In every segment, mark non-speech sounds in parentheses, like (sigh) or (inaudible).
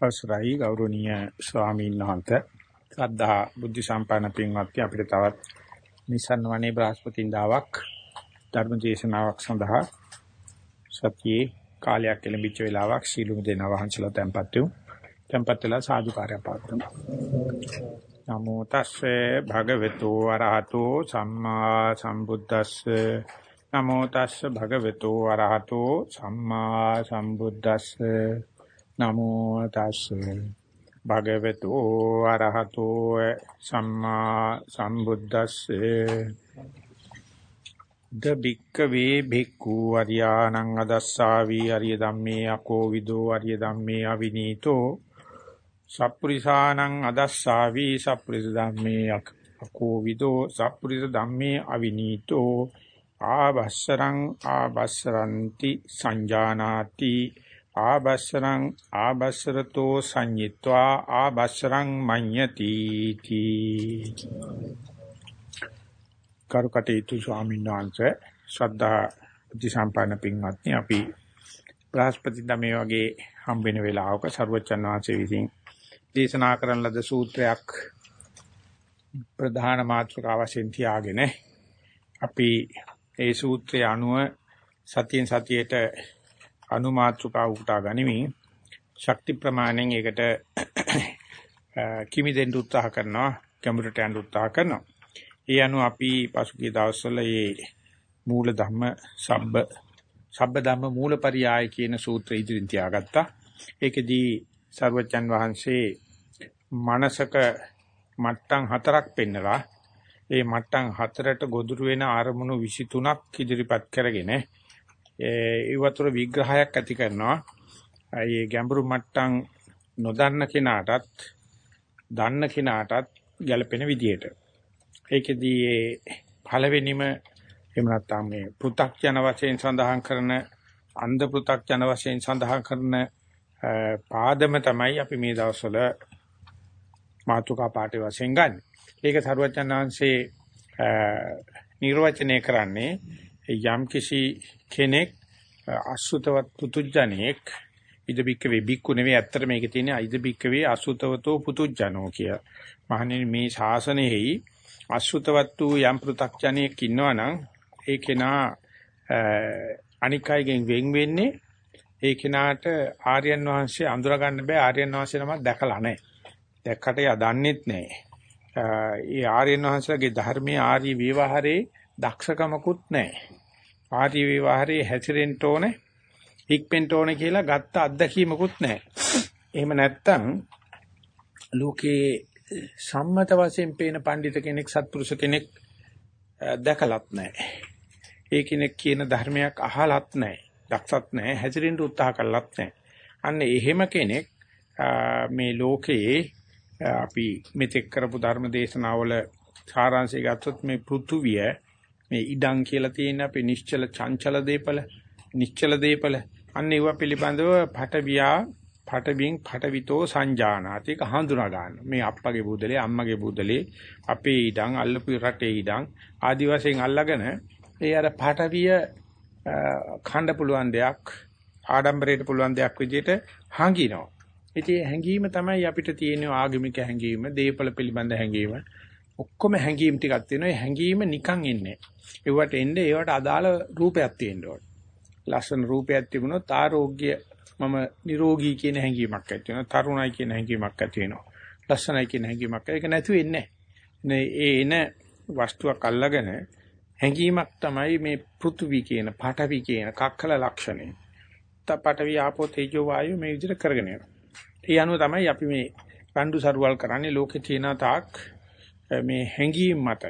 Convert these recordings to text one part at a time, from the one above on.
අවසරයි ගෞරවනීය ස්වාමීන් වහන්සේ. ශ්‍රද්ධා බුද්ධ සම්පන්න පින්වත්නි අපිට තවත් නිසන් වනේ බ්‍රහස්පතින්දාවක් ධර්ම දේශනාවක් සඳහා සතියේ කාලයක් ලැබිච්ච වෙලාවක් සීලුම දෙනා වහන්සේලා tempත් වූ tempත් වෙලා සාදුකාරය පාත්තුමු නමෝ තස්සේ භගවතු අරහතෝ සම්මා සම්බුද්දස්සේ. නමෝ තස්සේ භගවතු අරහතෝ සම්මා සම්බුද්දස්සේ. නමෝ තස්සේ භගවතු අරහතෝ සම්මා සම්බුද්දස්සේ. ද බික්කවේ බික්ඛු අරියාණං අදස්සාවි අරිය ධම්මේ අකෝ විදෝ අරිය ධම්මේ අවිනීතෝ. සප්පුරිසානං අදස්සාවි සප්පුරිස ධම්මේ අකෝ විදෝ සප්පුරිස ධම්මේ අවිනීතෝ. ආවස්සරං ආවස්සරಂತಿ සංජානාති ආබස්සරං ආබස්සරතෝ සංයිත්වා ආබස්සරං මඤ්ඤති තී කරුකටේතු ස්වාමීන් වහන්සේ ශ්‍රද්ධා බුද්ධ සම්පන්න පින්වත්නි අපි බ්‍රහස්පති දමේ වගේ හම්බෙන වෙලාවක ਸਰවචන් වහන්සේ විසින් දේශනා කරන ලද සූත්‍රයක් ප්‍රධාන මාතෘකාව වශයෙන් තියාගෙන අපි ඒ සූත්‍රය අනුව සතියෙන් සතියේට අනුමාත්‍රිකා උපුටා ගනිමින් ශක්ති ප්‍රමාණයෙන් ඒකට කිමි දෙන්න උත්සාහ කරනවා ගැඹුරට යන්න උත්සාහ කරනවා. ඒ අනුව අපි පසුගිය දවස්වල මේ මූල ධම්ම සබ්බ සබ්බ ධම්ම මූලපරියාය කියන සූත්‍රය ඉදිරින් තියාගත්තා. ඒකෙදී සර්වජන් වහන්සේ මනසක මට්ටම් හතරක් පෙන්නලා ඒ මට්ටම් හතරට ගොදුරු වෙන අරමුණු 23ක් ඉදිරිපත් කරගෙන ඒ වතුර විග්‍රහයක් ඇති කරනවා. ඒ ගැඹුරු මට්ටම් නොදන්න කෙනාටත් දන්න කෙනාටත් ගැළපෙන විදියට. ඒකෙදී ඒ පළවෙනිම එහෙම නැත්නම් මේ පෘ탁ජන වශයෙන් සඳහන් කරන අන්ධ පෘ탁ජන වශයෙන් සඳහන් කරන පාදම තමයි අපි මේ දවස්වල මාතුකා පාඨය වශයෙන් ගන්න. ඒක සරුවචනාංශේ නිර්වචනය කරන්නේ යම් කිසි කෙනෙක් අසුතවත් පුතුජණෙක් ඉදබික්කවේ බික්කු නෙවෙයි ඇත්තට මේකේ තියෙන්නේ ඉදබික්කවේ අසුතවතෝ පුතුජණෝ කිය. මහණෙනි මේ ශාසනයෙහි අසුතවත් වූ යම් පෘ탁ජණෙක් ඉන්නවනම් ඒ කෙනා අනිකයිගෙන් වෙන් වෙන්නේ ඒ කෙනාට ආර්යයන් වහන්සේ අඳුර ගන්න බෑ ආර්යයන් වහන්සේ නමක් දැකලා නැහැ. දැක්කට යා දන්නෙත් නැහැ. ඒ ආර්යයන් වහන්සේගේ ධර්මයේ ආර්ය විවහාරේ දක්ෂකමකුත් නැහැ. ආර්ය විවහාරයේ හැසිරෙන්න ඕනේ, හික්පෙන්න ඕනේ කියලා ගත්ත අත්දැකීමකුත් නැහැ. එහෙම නැත්තම් ලෝකේ සම්මත වශයෙන් පේන පඬිත කෙනෙක් සත්පුරුෂ කෙනෙක් දැකලත් නැහැ. ඒ කෙනෙක් කියන ධර්මයක් අහලත් නැහැ. දක්ෂත් නැහැ. හැසිරෙන්න උත්සාහ කළත් නැහැ. අන්න එහෙම කෙනෙක් මේ ලෝකයේ අපි මෙතෙක් කරපු ධර්ම දේශනාවල සාරාංශය ගත්තොත් මේ පෘථුවිය මේ ඉඩම් කියලා තියෙන අපේ නිශ්චල චංචල දීපල නිශ්චල දීපල අන්න ඒවා පිළිබඳව පටවියා පටවින් පටවිතෝ සංජානාති ඒක හඳුනා ගන්න. මේ අප්පගේ බුදලේ අම්මගේ බුදලේ අපේ ඉඩම් අල්ලපු රටේ ඉඩම් ආදි වශයෙන් අල්ලගෙන ඒ අර පටවිය khanda පුළුවන් දෙයක් ආඩම්බරයට පුළුවන් දෙයක් විදිහට හංගිනවා. ඉතින් හැංගීම තමයි අපිට තියෙන ආගමික හැංගීම, දීපල පිළිබඳ හැංගීම. ඔක්කොම හැංගීම් ටිකක් තියෙනවා. හැංගීම නිකන් එන්නේ. ඒවට එන්නේ ඒවට අදාළ රූපයක් තියෙන්න ඕන. ලස්සන රූපයක් තිබුණොත් ආරෝග්‍ය මම නිරෝගී කියන හැඟීමක් ඇති වෙනවා. තරුණයි කියන හැඟීමක් ඇති වෙනවා. ලස්සනයි කියන හැඟීමක්. ඒක නැතු වෙන්නේ නැහැ. ඒ එන වස්තුවක් අල්ලගෙන හැඟීමක් තමයි මේ පෘථුවි කියන, පඨවි කියන කක්කල ලක්ෂණය. තපඨවි ආපෝ තේජෝ වායු මේ විදිහට කරගෙන යනවා. ඒ අනුව තමයි අපි මේ රණ්ඩු සරුවල් කරන්නේ ලෝකේ තියෙන තාක් මේ හැඟීම් මත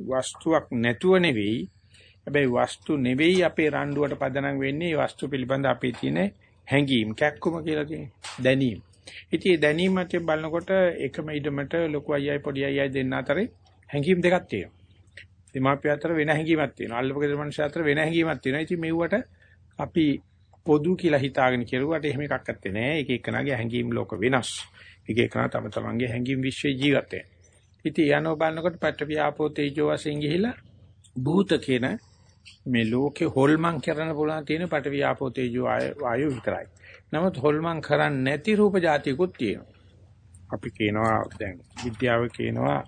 වස්තුවක් නැතුව නෙවෙයි හැබැයි වස්තු නෙවෙයි අපේ රණ්ඩුවට පදනම් වෙන්නේ මේ වස්තු පිළිබඳ අපේ තියෙන හැඟීම් කැක්කුම කියලා තියෙන දැනීම. ඉතින් මේ දැනීම මත බලනකොට එකම ඉදමට ලොකු අයියයි පොඩි අයියයි දෙන්න අතරේ හැඟීම් දෙකක් තියෙනවා. දෙමාපිය අතර වෙන හැඟීමක් තියෙනවා. අල්ලපගෙදර මිනිස්සු අතර වෙන හැඟීමක් තියෙනවා. ඉතින් මෙව්වට අපි පොදු කියලා හිතාගෙන කෙරුවට එහෙම එකක් නැත්තේ නෑ. එක එකනාගේ හැඟීම් ලෝක වෙනස්. එක එකනා තම තමන්ගේ හැඟීම් විශ්වයේ ජීවත් වෙන. ඉතින් යනෝ බලනකොට පටවිය ආපෝ තේජෝ වශයෙන් ගිහිලා භූත කියන මේ ලෝකේ හොල්මන් කරන්න පුළුවන් තියෙන පටවිය ආපෝ තේජෝ වායු විතරයි. නමුත් හොල්මන් කරන්නේ නැති රූප જાතියකුත් තියෙනවා. අපි කියනවා දැන් විද්‍යාව කියනවා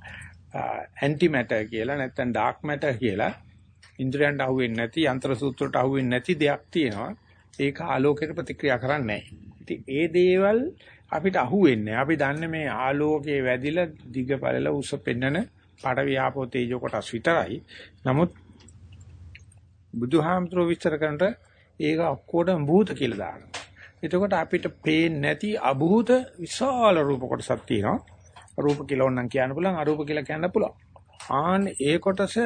ඇන්ටි මැටර් කියලා නැත්නම් ඩාර්ක් මැටර් කියලා. ඉන්ද්‍රයන්ට අහුවෙන්නේ නැති යන්ත්‍ර සූත්‍රයට අහුවෙන්නේ නැති දෙයක් තියෙනවා. ඒක ආලෝකයට ප්‍රතික්‍රියා කරන්නේ නැහැ. ඉතින් ඒ දේවල් අපිට අහුවෙන්නේ. අපි දන්නේ මේ ආලෝකයේ වැදිලා දිග පළල උස පෙන්නන පඩ වියාපෝ තේජෝ කොටස් විතරයි. නමුත් බුදුහාමතුරු විස්තර කරනට ඒක ඔක්කොටම භූත කියලා දානවා. එතකොට අපිට පේන්නේ නැති අභූත විශාල රූප කොටසක් තියෙනවා. රූප කියලා ඕනම් කියන්න පුළුවන්, අරූප කියලා කියන්න පුළුවන්. ආන් ඒ කොටස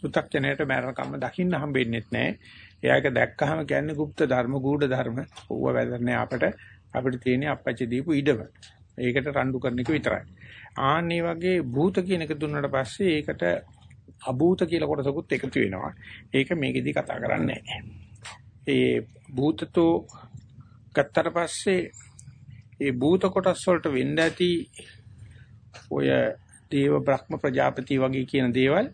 පු탁ජනයට මරණකම්ම දකින්න හම්බෙන්නේ නැහැ. එයා ඒක දැක්කහම කියන්නේ গুপ্ত ධර්ම, ගූඪ ධර්ම. ඌව වැදන්නේ අපට අපිට තියෙන්නේ අපච්චි දීපු ඉඩම. ඒකට රණ්ඩු කරන එක විතරයි. ආන් මේ වගේ භූත කියන එක දුන්නාට පස්සේ ඒකට අභූත කියලා කොටසකුත් එකතු වෙනවා. ඒක මේකෙදි කතා කරන්නේ නැහැ. ඒ භූතතෝ ගත්තට පස්සේ ඒ භූත කොටස් වලට වෙන්න ඇති ඔය දේව බ්‍රහ්ම ප්‍රජාපති වගේ කියන දේවල්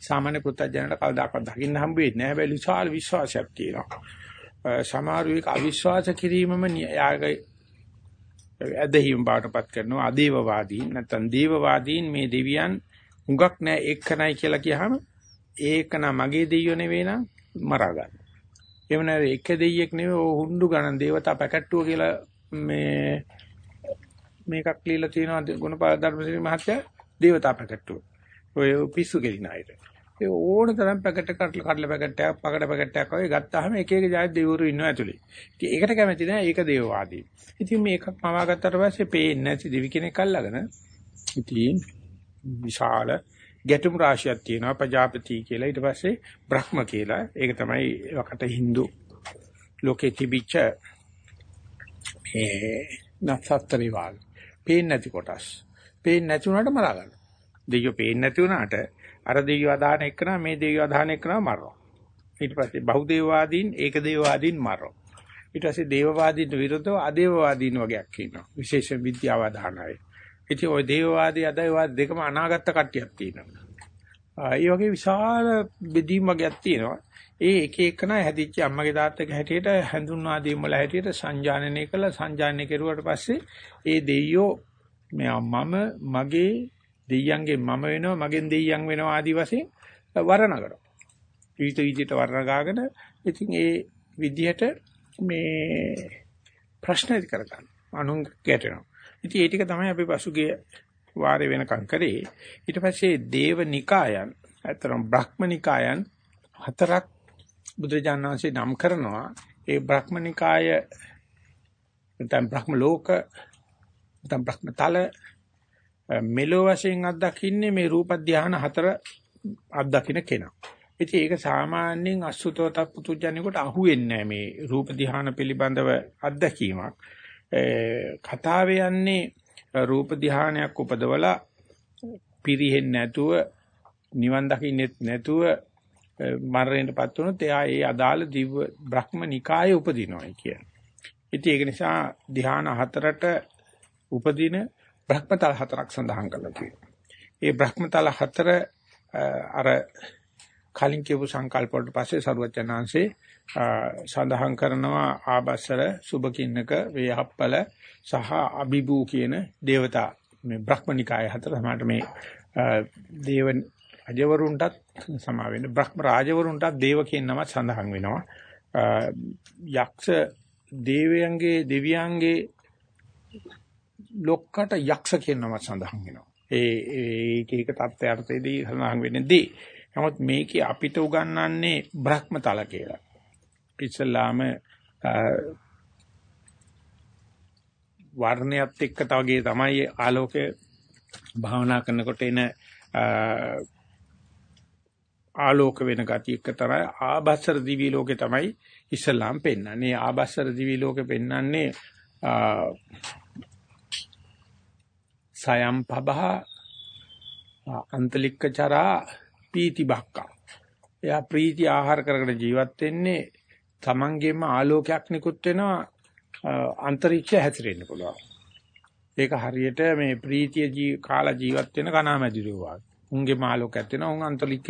සාමාන්‍ය පුත්තජනට කවදාකවත් දකින්න හම්බ වෙන්නේ නැහැ. හැබැයි විශාල විශ්වාසයක් තියෙනවා. සමහර විට අවිශ්වාස කිරීමම යාගේ ඇදහිම් බාටපත් කරනවා අදේවවාදීන් නැත්නම් දේවවාදීන් මේ දෙවියන් හුඟක් නැහැ එක්කනයි කියලා කියහම ඒකන මගේ දෙයියෝ නෙවෙයි නම් මරා ගන්න. එහෙම නැත්නම් එක දෙයියෙක් නෙවෙයි ඕ හුඬු ගණන් දේවතා පැකට්ටුව කියලා මේ මේකක් ලියලා තියෙනවා ගුණපාල ධර්මසිරි මහත්තයා දේවතා පැකට්ටුව. ඔය පිස්සු කෙලින අයට. ඒ ඕන තරම් පැකට් කඩලා කඩලා පැකට් එකක් පකඩ පැකට් එකක් වගේ ගත්තාම එක එක ජාති දෙවිවරු ඉන්නවා ඇතුලේ. ඉතින් ඒකට කැමති නෑ ඒක දේවවාදී. ඉතින් මේකක් මවා ගත්තට පස්සේ පේන්නේ නැති දෙවි කෙනෙක් අල්ලගෙන ඉතින් විශාල ගැටුම් රාශියක් තියෙනවා ප්‍රජාපති කියලා. ඊට පස්සේ බ්‍රහ්ම කියලා. ඒක තමයි වකට Hindu ලෝකේ තිබිච්ච මේ නක්ෂත්‍රේ වාල් පේන්නේ නැති කොටස්. පේන්නේ නැති උනාට මරා ගන්න. දෙයියෝ පේන්නේ නැති උනාට අර දෙයියෝ අදහන එක්කන මේ දෙයියෝ අදහන එක්කන මරනවා. ඊට පස්සේ බහුදේවවාදීන් ඒකදේවවාදීන් මරනවා. ඊට පස්සේ දේවවාදීන්ට විරුද්ධව අදේවවාදීන් වගේක් ඉන්නවා. විශේෂ විද්‍යාව අදහනයි ඉතින් ওই දේවවාදී අදේවවාද දෙකම අනාගත කට්ටියක් තියෙනවා. ඒ වගේ විශාල බෙදීම් වගේක් තියෙනවා. ඒ එක එකන හැදිච්ච අම්මගේ තාත්තගේ හැටියට හැඳුන්වා දීම වල හැටියට සංජානනය කළා. සංජානනය කෙරුවට පස්සේ ඒ දෙයියෝ මම මගේ දෙයියන්ගේ මම වෙනවා මගෙන් දෙයියන් වෙනවා ආදි වශයෙන් වර්ණනකරනවා. විවිධ විදිහට වර්ණ ගාගෙන ඉතින් ඒ විදිහට මේ ප්‍රශ්න ඉදි කරගන්න. අනුන් ගැටෙනවා. ඉතින් ඒ ටික තමයි අපි පසුගිය වාරේ වෙනකම් කරේ. ඊට පස්සේ දේවනිකායන්, අතරම් බ්‍රහ්මනිකායන් හතරක් බුදුරජාණන් වහන්සේ නම් කරනවා. ඒ බ්‍රහ්මනිකාය නැත්නම් බ්‍රහ්ම ලෝක නැත්නම් බ්‍රහ්මතල මෙලෝ වශයෙන් අත්දකින්නේ මේ රූප ධානය හතර අත්දකින්න කෙනා. ඉතින් ඒක සාමාන්‍යයෙන් අසුතවත පුතුජණෙකුට අහුවෙන්නේ නැහැ මේ රූප ධානය පිළිබඳව අත්දැකීමක්. කතාව යන්නේ රූප ධානයක් උපදවලා පිරිහෙන්නේ නැතුව නිවන් දකින්නෙත් නැතුව මරණයටපත් වුණොත් එයා ඒ අදාළ දිව්‍ය බ්‍රහ්ම නිකායේ උපදිනවායි කියන්නේ. ඉතින් ඒක නිසා ධ්‍යාන හතරට උපදින බ්‍රහ්මතල හතරක් සඳහන් කරලා තියෙනවා. ඒ බ්‍රහ්මතල හතර අර කලින් කියපු සංකල්ප වලට පස්සේ සරුවචනාංශේ සඳහන් කරනවා ආබස්සර සුභකින්නක වේහප්පල සහ අබිබූ කියන దేవතා මේ බ්‍රහ්මනිකාය හතර තමයි මේ දේව අජවරුන්ටත් සමා වෙන බ්‍රහ්ම රාජවරුන්ටත් දේව කියන නම සඳහන් වෙනවා යක්ෂ දේවයන්ගේ දෙවියන්ගේ ලොක්කට යක්ෂ කියන නම සඳහන් වෙනවා. ඒ ඒක එක තත්ත්වයටදී සඳහන් වෙන්නේ දී. නමුත් මේකේ අපිට උගන්වන්නේ බ්‍රහ්මතල කියලා. ඉස්සල්ලාම වර්ණයත් එක්ක තවගේ තමයි ආලෝකය භාවනා කරනකොට එන ආලෝක වෙන gati එක තමයි ආභස්සර දිවි ලෝකේ තමයි ඉස්ලාම් පෙන්වන්නේ. ආභස්සර දිවි ලෝකේ පෙන්වන්නේ සයම් පබහ අන්තලික්කචරා පීති බක්කා එයා ප්‍රීති ආහාර කරගෙන ජීවත් වෙන්නේ තමන්ගේම ආලෝකයක් නිකුත් වෙනවා අන්තරීක්ෂය හැසිරෙන්න පුළුවන්. ඒක හරියට මේ ප්‍රීතිය ජී කාලා ජීවත් වෙන කණාමැදිරියෝ වගේ. උන්ගේ මාලෝකයක් වෙනවා. උන් අන්තලික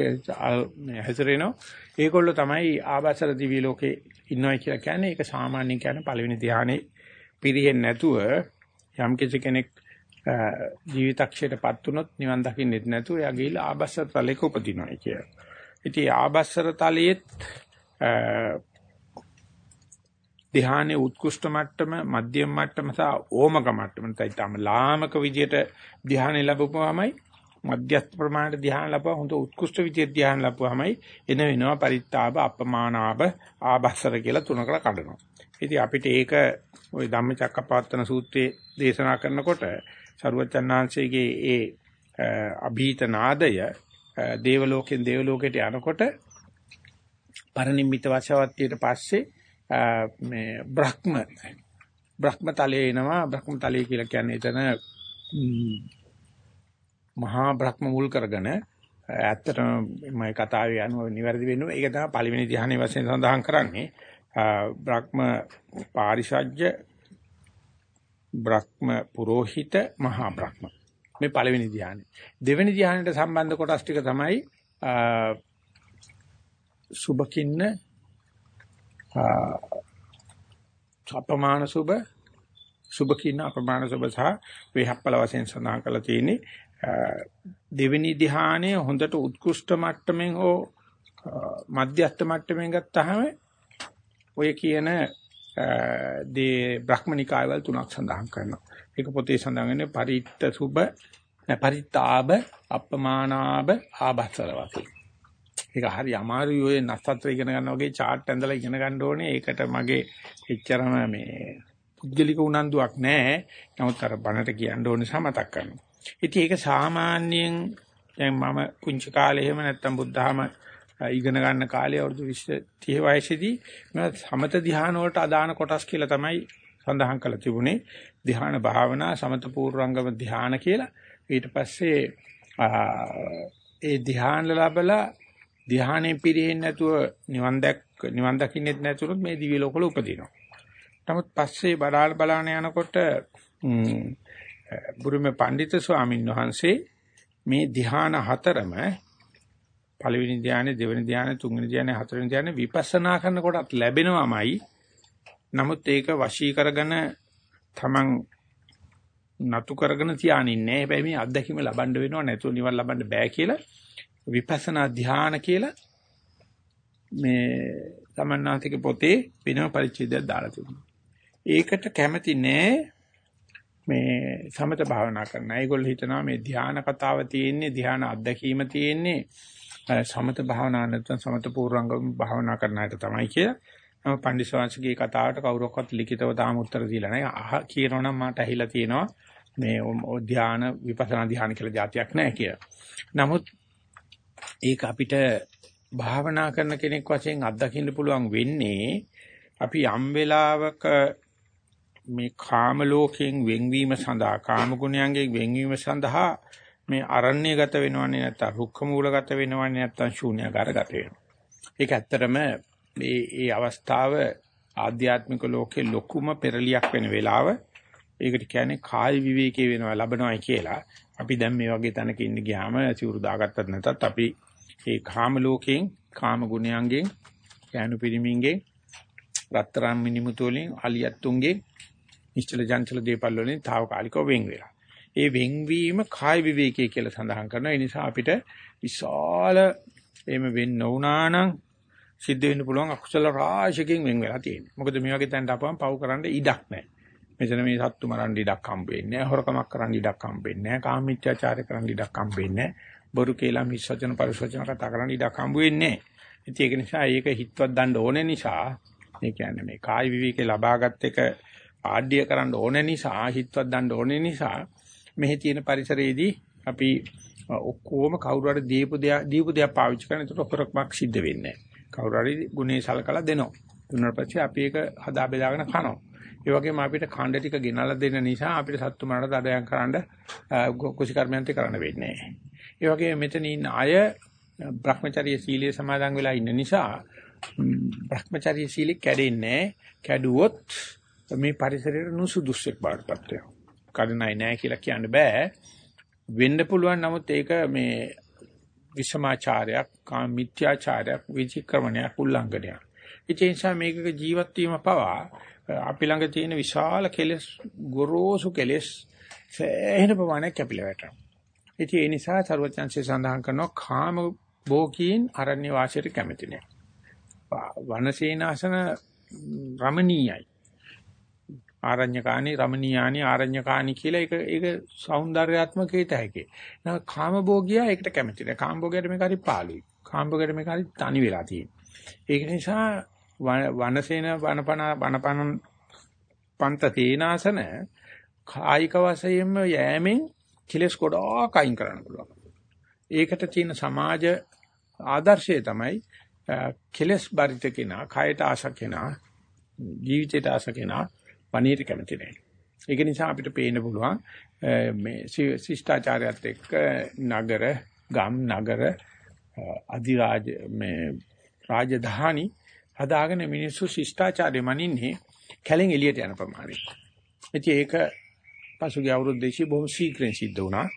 හැසිරෙනවා. ඒගොල්ලෝ තමයි ආබසර දිවි ලෝකේ ඉන්නවයි කියලා කියන්නේ. ඒක සාමාන්‍ය කියන්නේ පළවෙනි ධ්‍යානෙ පිරෙන්නේ නැතුව යම් කෙනෙක් ජීවිතක්ෂයටපත් වුණොත් නිවන් දකින්නෙත් නැතුව එයා ගිහිල්ලා ආබස්සර තලයක උපදිනවා කියලා. ඉතින් ආබස්සර තලයේත් ධ්‍යානයේ උත්කෘෂ්ඨ මට්ටම, මධ්‍යම මට්ටම සහ ඕමක මට්ටම නැත්නම් ලාමක විදියට ධ්‍යානෙ ලැබුවාමයි මධ්‍යස්ථ ප්‍රමාණයට ධ්‍යාන ලැබුවා හොඳ උත්කෘෂ්ඨ විදියට ධ්‍යාන ලැබුවාමයි එන වෙනවා පරිත්තාප අපමානාප ආබස්සර කියලා තුනකට කඩනවා. ඉතින් අපිට ඒක ওই ධම්මචක්කපවත්තන සූත්‍රයේ දේශනා කරනකොට සරුවචනාංශයේ ඒ අභීත නාදය දේව ලෝකෙන් දේව ලෝකයට යනකොට පරිනිම්මිත වශවත්තියට පස්සේ මේ බ්‍රහ්ම බ්‍රහ්ම තලයේ එනවා. බ්‍රහ්ම තලයේ කියලා කියන්නේ එතන මහා බ්‍රහ්ම මුල් කරගෙන ඇත්තටම මම කතාවේ යනුව නිවැරදි වෙන්නේ ඒක තමයි පළවෙනි ධ්‍යානයේ වශයෙන් සඳහන් කරන්නේ. බ්‍රහ්ම පාරිශජ්‍ය බ්‍රහ්ම පුරোহিত මහා බ්‍රහ්ම. මේ පළවෙනි ධ්‍යානෙ දෙවෙනි ධ්‍යානෙට සම්බන්ධ කොටස් ටික තමයි සුබකින්න අපමාන සුබ සුබකින්න අපමාන සුබ සහ වේහප්පල වශයෙන් සඳහන් කරලා තියෙන්නේ දෙවෙනි ධ්‍යානයේ හොඳට උත්කෘෂ්ඨ මට්ටමින් හෝ මධ්‍යස්ථ මට්ටමින් ගත්තාම ඔය කියන දේ බ්‍රහ්මනිකාය වල තුනක් සඳහන් කරනවා. ඒක පොතේ සඳහන් වෙන්නේ පරිත්ත සුබ පරිත්තාබ අපමානාබ ආබස්සල වශයෙන්. ඒක හරි අමාරුයි ඔය නස්සත්‍ර ඉගෙන ගන්න වගේ chart ඇඳලා ඉගෙන ගන්න ඕනේ. ඒකට මගේ එච්චරම මේ පුද්ගලික උනන්දුවක් නැහැ. නමුත් අර බණට කියන්න ඕනේ සමතක් කරනවා. ඉතින් ඒක සාමාන්‍යයෙන් දැන් මම පුංචි කාලේ එහෙම නැත්තම් බුද්ධහම ඉගෙන ගන්න කාලේ අවුරුදු 20 30 වයසේදී මම සමත ධ්‍යාන වලට අදාන කොටස් කියලා තමයි සඳහන් කරලා තිබුණේ ධ්‍යාන භාවනා සමත පූර්වංගම ධ්‍යාන කියලා ඊට පස්සේ ඒ ධ්‍යාන ලැබලා ධ්‍යානෙ පිරෙන්නේ නැතුව නිවන් දැක් නිවන් දකින්නෙත් නැතුනොත් මේ දිව්‍ය ලෝකවල උපදිනවා. නමුත් පස්සේ බලාල බලාන යනකොට බුරුමේ පඬිතු ස්වාමීන් වහන්සේ මේ ධ්‍යාන හතරම පළවෙනි ධානය, දෙවෙනි ධානය, තුන්වෙනි ධානය, හතරවෙනි ධානය විපස්සනා කරනකොටත් ලැබෙනවමයි. නමුත් ඒක වශී කරගෙන තමන් නතු කරගෙන තියානින්නේ. හැබැයි මේ අත්දැකීම ලබන්න වෙනව නැතුව නිවන් ලබන්න බෑ කියලා විපස්සනා ධානය කියලා මේ තමන්නාතික පොතේ වෙනම පරිච්ඡේදයක් දාලා තිබුණා. ඒකට කැමති නෑ මේ සමත භාවනා කරන. ඒගොල්ලෝ හිතනවා මේ ධානා කතාව තියෙන්නේ ධානා අත්දැකීම තියෙන්නේ සමත භාවනා නැත්නම් සමත පූර්වංගම භාවනා කරන අයට තමයි කියලා. මම පන්දිස්වාංශගේ කතාවට කවුරක්වත් ලිඛිතව තාම උත්තර දීලා නැහැ. අහ කියනවනම් මට ඇහිලා තියෙනවා මේ ධ්‍යාන විපස්සනා ධ්‍යාන කියලා જાතියක් නැහැ කියලා. නමුත් ඒක අපිට භාවනා කරන කෙනෙක් වශයෙන් අත්දකින්න පුළුවන් වෙන්නේ අපි යම් වෙලාවක මේ කාම ලෝකයෙන් වෙන්වීම සඳහා කාම ගුණයන්ගෙන් වෙන්වීම සඳහා මේ අරණ්‍යගත වෙනවන්නේ නැත්තම් රුක්ක මූලගත වෙනවන්නේ නැත්තම් ශූන්‍යකාරගත වෙනවා. ඒක ඇත්තටම මේ මේ අවස්ථාව ආධ්‍යාත්මික ලෝකේ ලොකුම පෙරලියක් වෙන වෙලාව. ඒකට කියන්නේ කාය විවේකී වෙනවා ලබනවායි කියලා. අපි දැන් මේ වගේ තැනක ඉන්න ගියාම සිවුරු දාගත්තත් නැතත් අපි ඒ කාම ලෝකයෙන් කාම ගුණයන්ගෙන් ඥාන පිරිමින්ගෙන් රත්තරන් මිනිමුතු වලින් අලියත්තුන්ගෙන් නිශ්චල ජංචල දීපල් වලින් తాවකාලිකව වෙන් වෙලා. ඒ වෙන්වීම කාය විවේකයේ කියලා සඳහන් කරනවා. ඒ නිසා අපිට විශාල එහෙම වෙන්න වුණා නම් සිද්ධ වෙන්න පුළුවන් අකුසල රාශියකින් වෙන් වෙලා තියෙනවා. මොකද මේ වගේ තැනට අපවම පව් කරන්න ඉඩක් නැහැ. මෙතන මේ සත්තු මරන්න ඉඩක් හම්බ වෙන්නේ නැහැ. හොරකමක් කරන්න ඉඩක් හම්බ වෙන්නේ නැහැ. කාමීත්‍යාචාරය කරන්න ඉඩක් හම්බ වෙන්නේ නැහැ. බොරු කියලා මිස්සචන පරිසචන කතා කරන්න ඉඩක් හම්බ වෙන්නේ නැහැ. ඒක නිසා ඒක හිතවත් දන්න ඕනේ නිසා ඒ කියන්නේ මේ කායි විවේකේ ලබාගත් එක ආඩ්‍ය කරන්න ඕනේ නිසා හිතවත් දන්න ඕනේ නිසා මෙහි තියෙන පරිසරයේදී අපි ඔක්කොම කවුරු හරි දීපු දෙයක් දීපු දෙයක් පාවිච්චි කරන එතකොට හොරකමක් සිද්ධ වෙන්නේ නැහැ. කවුරු හරි ගුණේ සලකලා දෙනවා. දුන්නාට පස්සේ අපි ඒක හදා බෙදාගෙන කනවා. ඒ වගේම අපිට ඛණ්ඩ ටික ගෙනල්ලා දෙන්න නිසා අපිට සත්තු මරණ දඩයන් කරන්න කුසි කර්මයන්ති කරන්න වෙන්නේ නැහැ. ඒ වගේම මෙතන ඉන්න අය Brahmacharya සීලයේ සමාදන් වෙලා ඉන්න නිසා Brahmacharya සීලෙ කැඩෙන්නේ කැඩුවොත් මේ පරිසරයට නුසුදුස්සෙක් බාටපත් වෙනවා. කඩනයි නෑ කියලා කියන්න බෑ. වෙන්න පුළුවන් නමුත් ඒක මේ විෂමාචාරයක්, කාම මිත්‍යාචාරයක්, විචක්‍රමණයක්, උල්ලංඝනයක්. ඒ නිසා මේකක ජීවත් වීම පවා අපි ළඟ තියෙන විශාල කෙලෙස්, ගොරෝසු කෙලෙස් සෑහෙන ප්‍රමාණයක් කැපිලා වැටෙනවා. ඉතින් ඒ නිසා සරුවචන්සේ සඳහන් කරනවා කාම භෝගීන් අරණ්‍ය වාසයට කැමති නෑ. වනසේනාසන රමණීයයි. ආරඤ්‍යකානි රමණීයානි ආරඤ්‍යකානි කියලා ඒක ඒක సౌందర్యාත්මක හේත හැකේ. නා කාමභෝගියා ඒකට කැමති නෑ. කාමභෝගයට මේක හරි පාළුයි. කාමභෝගයට මේක හරි තනි වෙලා තියෙනවා. ඒක නිසා වනසේන වනපන වනපන පන්ත තේනාසන කායික වශයෙන්ම යෑමෙන් කෙලස් ගොඩාක් අයින් කරන්න පුළුවන්. ඒකට තියෙන සමාජ ආදර්ශය තමයි කෙලස් බරිත කෙනා, කයට ආශ කෙනා, ජීවිතයට ආශ කෙනා වනීර කැමති නැහැ. ඒක නිසා අපිට පේන්න පුළුවන් මේ ශිෂ්ටාචාරයත් එක්ක නගර, ගම් නගර, අධිරාජ මේ රාජධානි හදාගෙන මිනිස්සු ශිෂ්ටාචාරය මනින්නේ කැලෙන් එළියට යන ප්‍රමාණය. ඉතින් ඒක පසුගිය අවුරුදු දෙකේ බොහොම ශීඝ්‍රයෙන් සිද්ධ වුණා.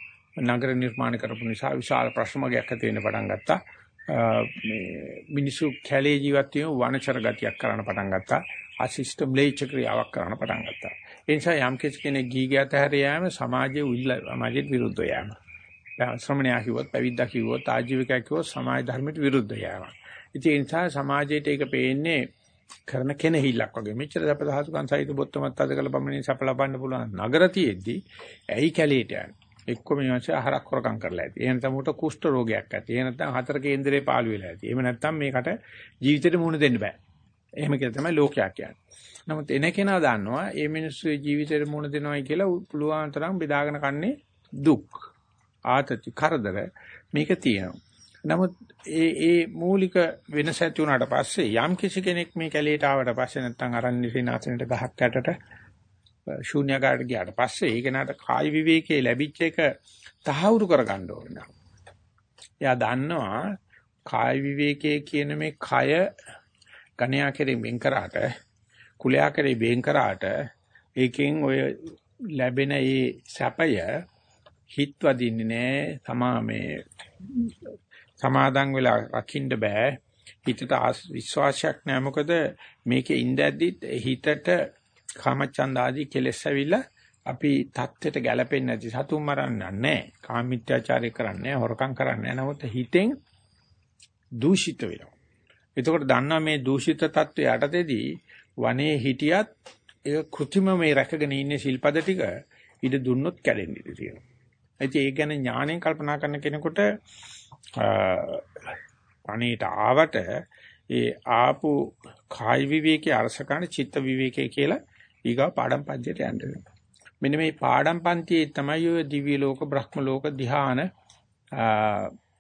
නගර නිර්මාණ කරපු නිසා විශාල ප්‍රශ්නමගයක් ඇති වෙන්න පටන් ගත්තා. මේ මිනිස්සු කැලේ ජීවත් වීම වනචර ගතියක් කරන්න පටන් ගත්තා. අශිෂ්ට ම්ලේච්ඡ ක්‍රියාවක් කරන්න පටන් ගත්තා. ඒ නිසා යම් කෙනෙක් ගීගත හැර යෑම සමාජයේ උල්ල සමාජයට විරුද්ධ යෑම. ශ්‍රමණයා කිව්වොත් පැවිද්දා කිව්වොත් ආජීවකයා කිව්වොත් සමාජ ධර්මයට විරුද්ධ යෑම. ඉතින් ඒ නිසා සමාජයට ඒක පේන්නේ කරන කෙනෙහිල්ලක් වගේ. මෙච්චර සැප දහසුකම් සහිත බොත්තමත් අද කළ බම්මනේ සැප ලබන්න පුළුවන් නගර තියෙද්දි ඇයි කැලේට යන්නේ? එක්ක මේ මාසේ ආහාරක් හොරකම් කරලා ඇති. එහෙම නැත්නම් උට කුෂ්ඨ රෝගයක් ඇති. එහෙම නැත්නම් හතර කේන්දරේ පාළු වෙලා ඇති. එහෙම නැත්නම් මේකට ජීවිතේට මුහුණ දෙන්න බෑ. එහෙම කියලා තමයි ලෝකයා කියන්නේ. නමුත් එන කෙනා දන්නවා මේ මිනිස්සුගේ ජීවිතේට මුහුණ දෙනවයි කියලා පුළුවන් තරම් බෙදාගෙන කන්නේ දුක්. ආතති කරදර මේක තියෙනවා. නමුත් ඒ ඒ මූලික වෙනස ඇති වුණාට පස්සේ යම් කිසි කෙනෙක් මේ කැලේට ආවට පස්සේ නැත්තම් අරන්නේ සීනාසනෙට ගහක් යටට ශූන්‍යකාරට ගියාට පස්සේ ඒක නට කායි විවේකයේ ලැබිච්ච එක තහවුරු කරගන්න ඕන. එයා දන්නවා කායි විවේකයේ කියන මේ කය ගණයා කෙරෙන් වෙන් කරාට කුලයා කෙරෙන් වෙන් කරාට ඒකෙන් ඔය ලැබෙන ඒ සැපය හිත වදින්නේ නැහැ තමා මේ සමාදන් වෙලා රකින්න බෑ. හිතට විශ්වාසයක් නැහැ. මොකද මේකේ ඉඳද්දිත් හිතට කාමච්ඡන්ද ආදී කෙලෙස් ඇවිල්ලා අපි தත්ත්වයට ගැලපෙන්නේ නැති සතුන් මරන්නේ නැහැ. කාමීත්‍යාචාරය කරන්නේ නැහැ, හොරකම් කරන්නේ නැහැ. නමුත් හිතෙන් දූෂිත වෙනවා. එතකොට දන්නවා මේ දූෂිත தත්ත්වය යටතේදී වනේ හිටියත් ඒ કૃතිම මේ රැකගෙන ඉන්නේ ශිල්පද ටික ඉද දුන්නොත් කැඩෙන්න ඉඩ තියෙනවා. ඒ ගැන ඥාණයෙන් කල්පනා කරන කෙනෙකුට වනේට ආවට ඒ ආපු කායි විවේකයේ අරසකන චිත්ත විවේකයේ කියලා ඊගා පාඩම් පන්තියට යන්න වෙනවා. මෙන්න මේ පාඩම් පන්තියේ තමයි ඔය දිව්‍ය ලෝක බ්‍රහ්ම ලෝක ධ්‍යාන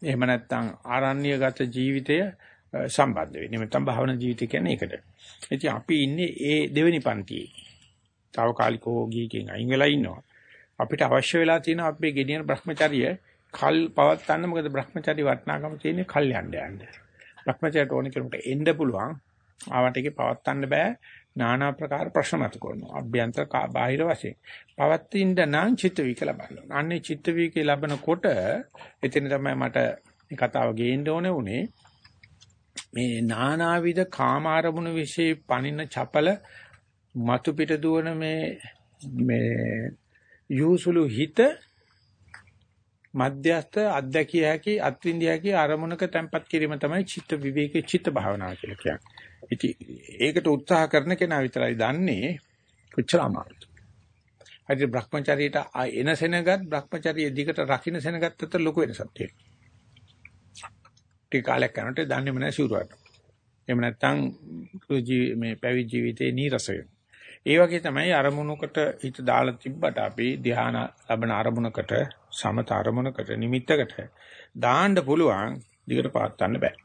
එහෙම නැත්නම් ආරණ්‍යගත ජීවිතය සම්බන්ධ වෙන්නේ. නැත්නම් භාවනා ජීවිතය කියන්නේ ඒකට. ඉතින් අපි ඉන්නේ ඒ දෙවෙනි පන්තියේ. తాවකාලිකෝ ගීකෙන් අයින් වෙලා ඉන්නවා. අපිට අවශ්‍ය වෙලා තියෙන අපේ ගෙඩියන Brahmacharya කල් පවත්තන්න මොකද Brahmacharya වටනාකම තියෙන්නේ කල් යන්න යන්න. Brahmacharya ඕන කෙනෙකුට එන්න පුළුවන්. ආවට ඒකේ පවත්තන්න බෑ. নানা ප්‍රකාර ප්‍රශ්න මත කරනවා. අභ්‍යන්තර බාහිර වශයෙන්. පවත්ින්න නම් චිත්ත වීක ලබන්න. අන්නේ චිත්ත වීක ලැබනකොට එතන තමයි මට මේ කතාව ගේන්න ඕනේ උනේ. මේ නානාවිද කාම ආරමුණු વિશે පණින චපල මතු පිට දුවන මේ මේ යූසුලු හිත මධ්‍යස්ත අධ්‍යක්ෂය හැකි අත්විඳිය හැකි අරමුණක තැම්පත් කිරීම තමයි චිත්ත විවේකී චිත්ත භාවනාව කියලා කියන්නේ. ඉතින් ඒකට උත්සාහ කරන කෙනා විතරයි දන්නේ කොච්චර අමාරුද. හරි භ්‍රමචාරීට එන සෙනගත් භ්‍රමචාරිය දිගට රකින්න සෙනගත් අතර ලොකු වෙනසක් තියෙනවා. ටික කාලයක් යනකොට දන්නේම නැහැ සිවුරට. එහෙම නැත්නම් මේ පැවිදි ජීවිතේ නීරස වෙනවා. ඒ වගේ තමයි අරමුණකට හිත දාලා තිබ්බට අපි ධ්‍යාන ලබන අරමුණකට සමත අරමුණකට නිමිත්තකට දාන්න පුළුවන් දිගට පාත්තන්න බෑ.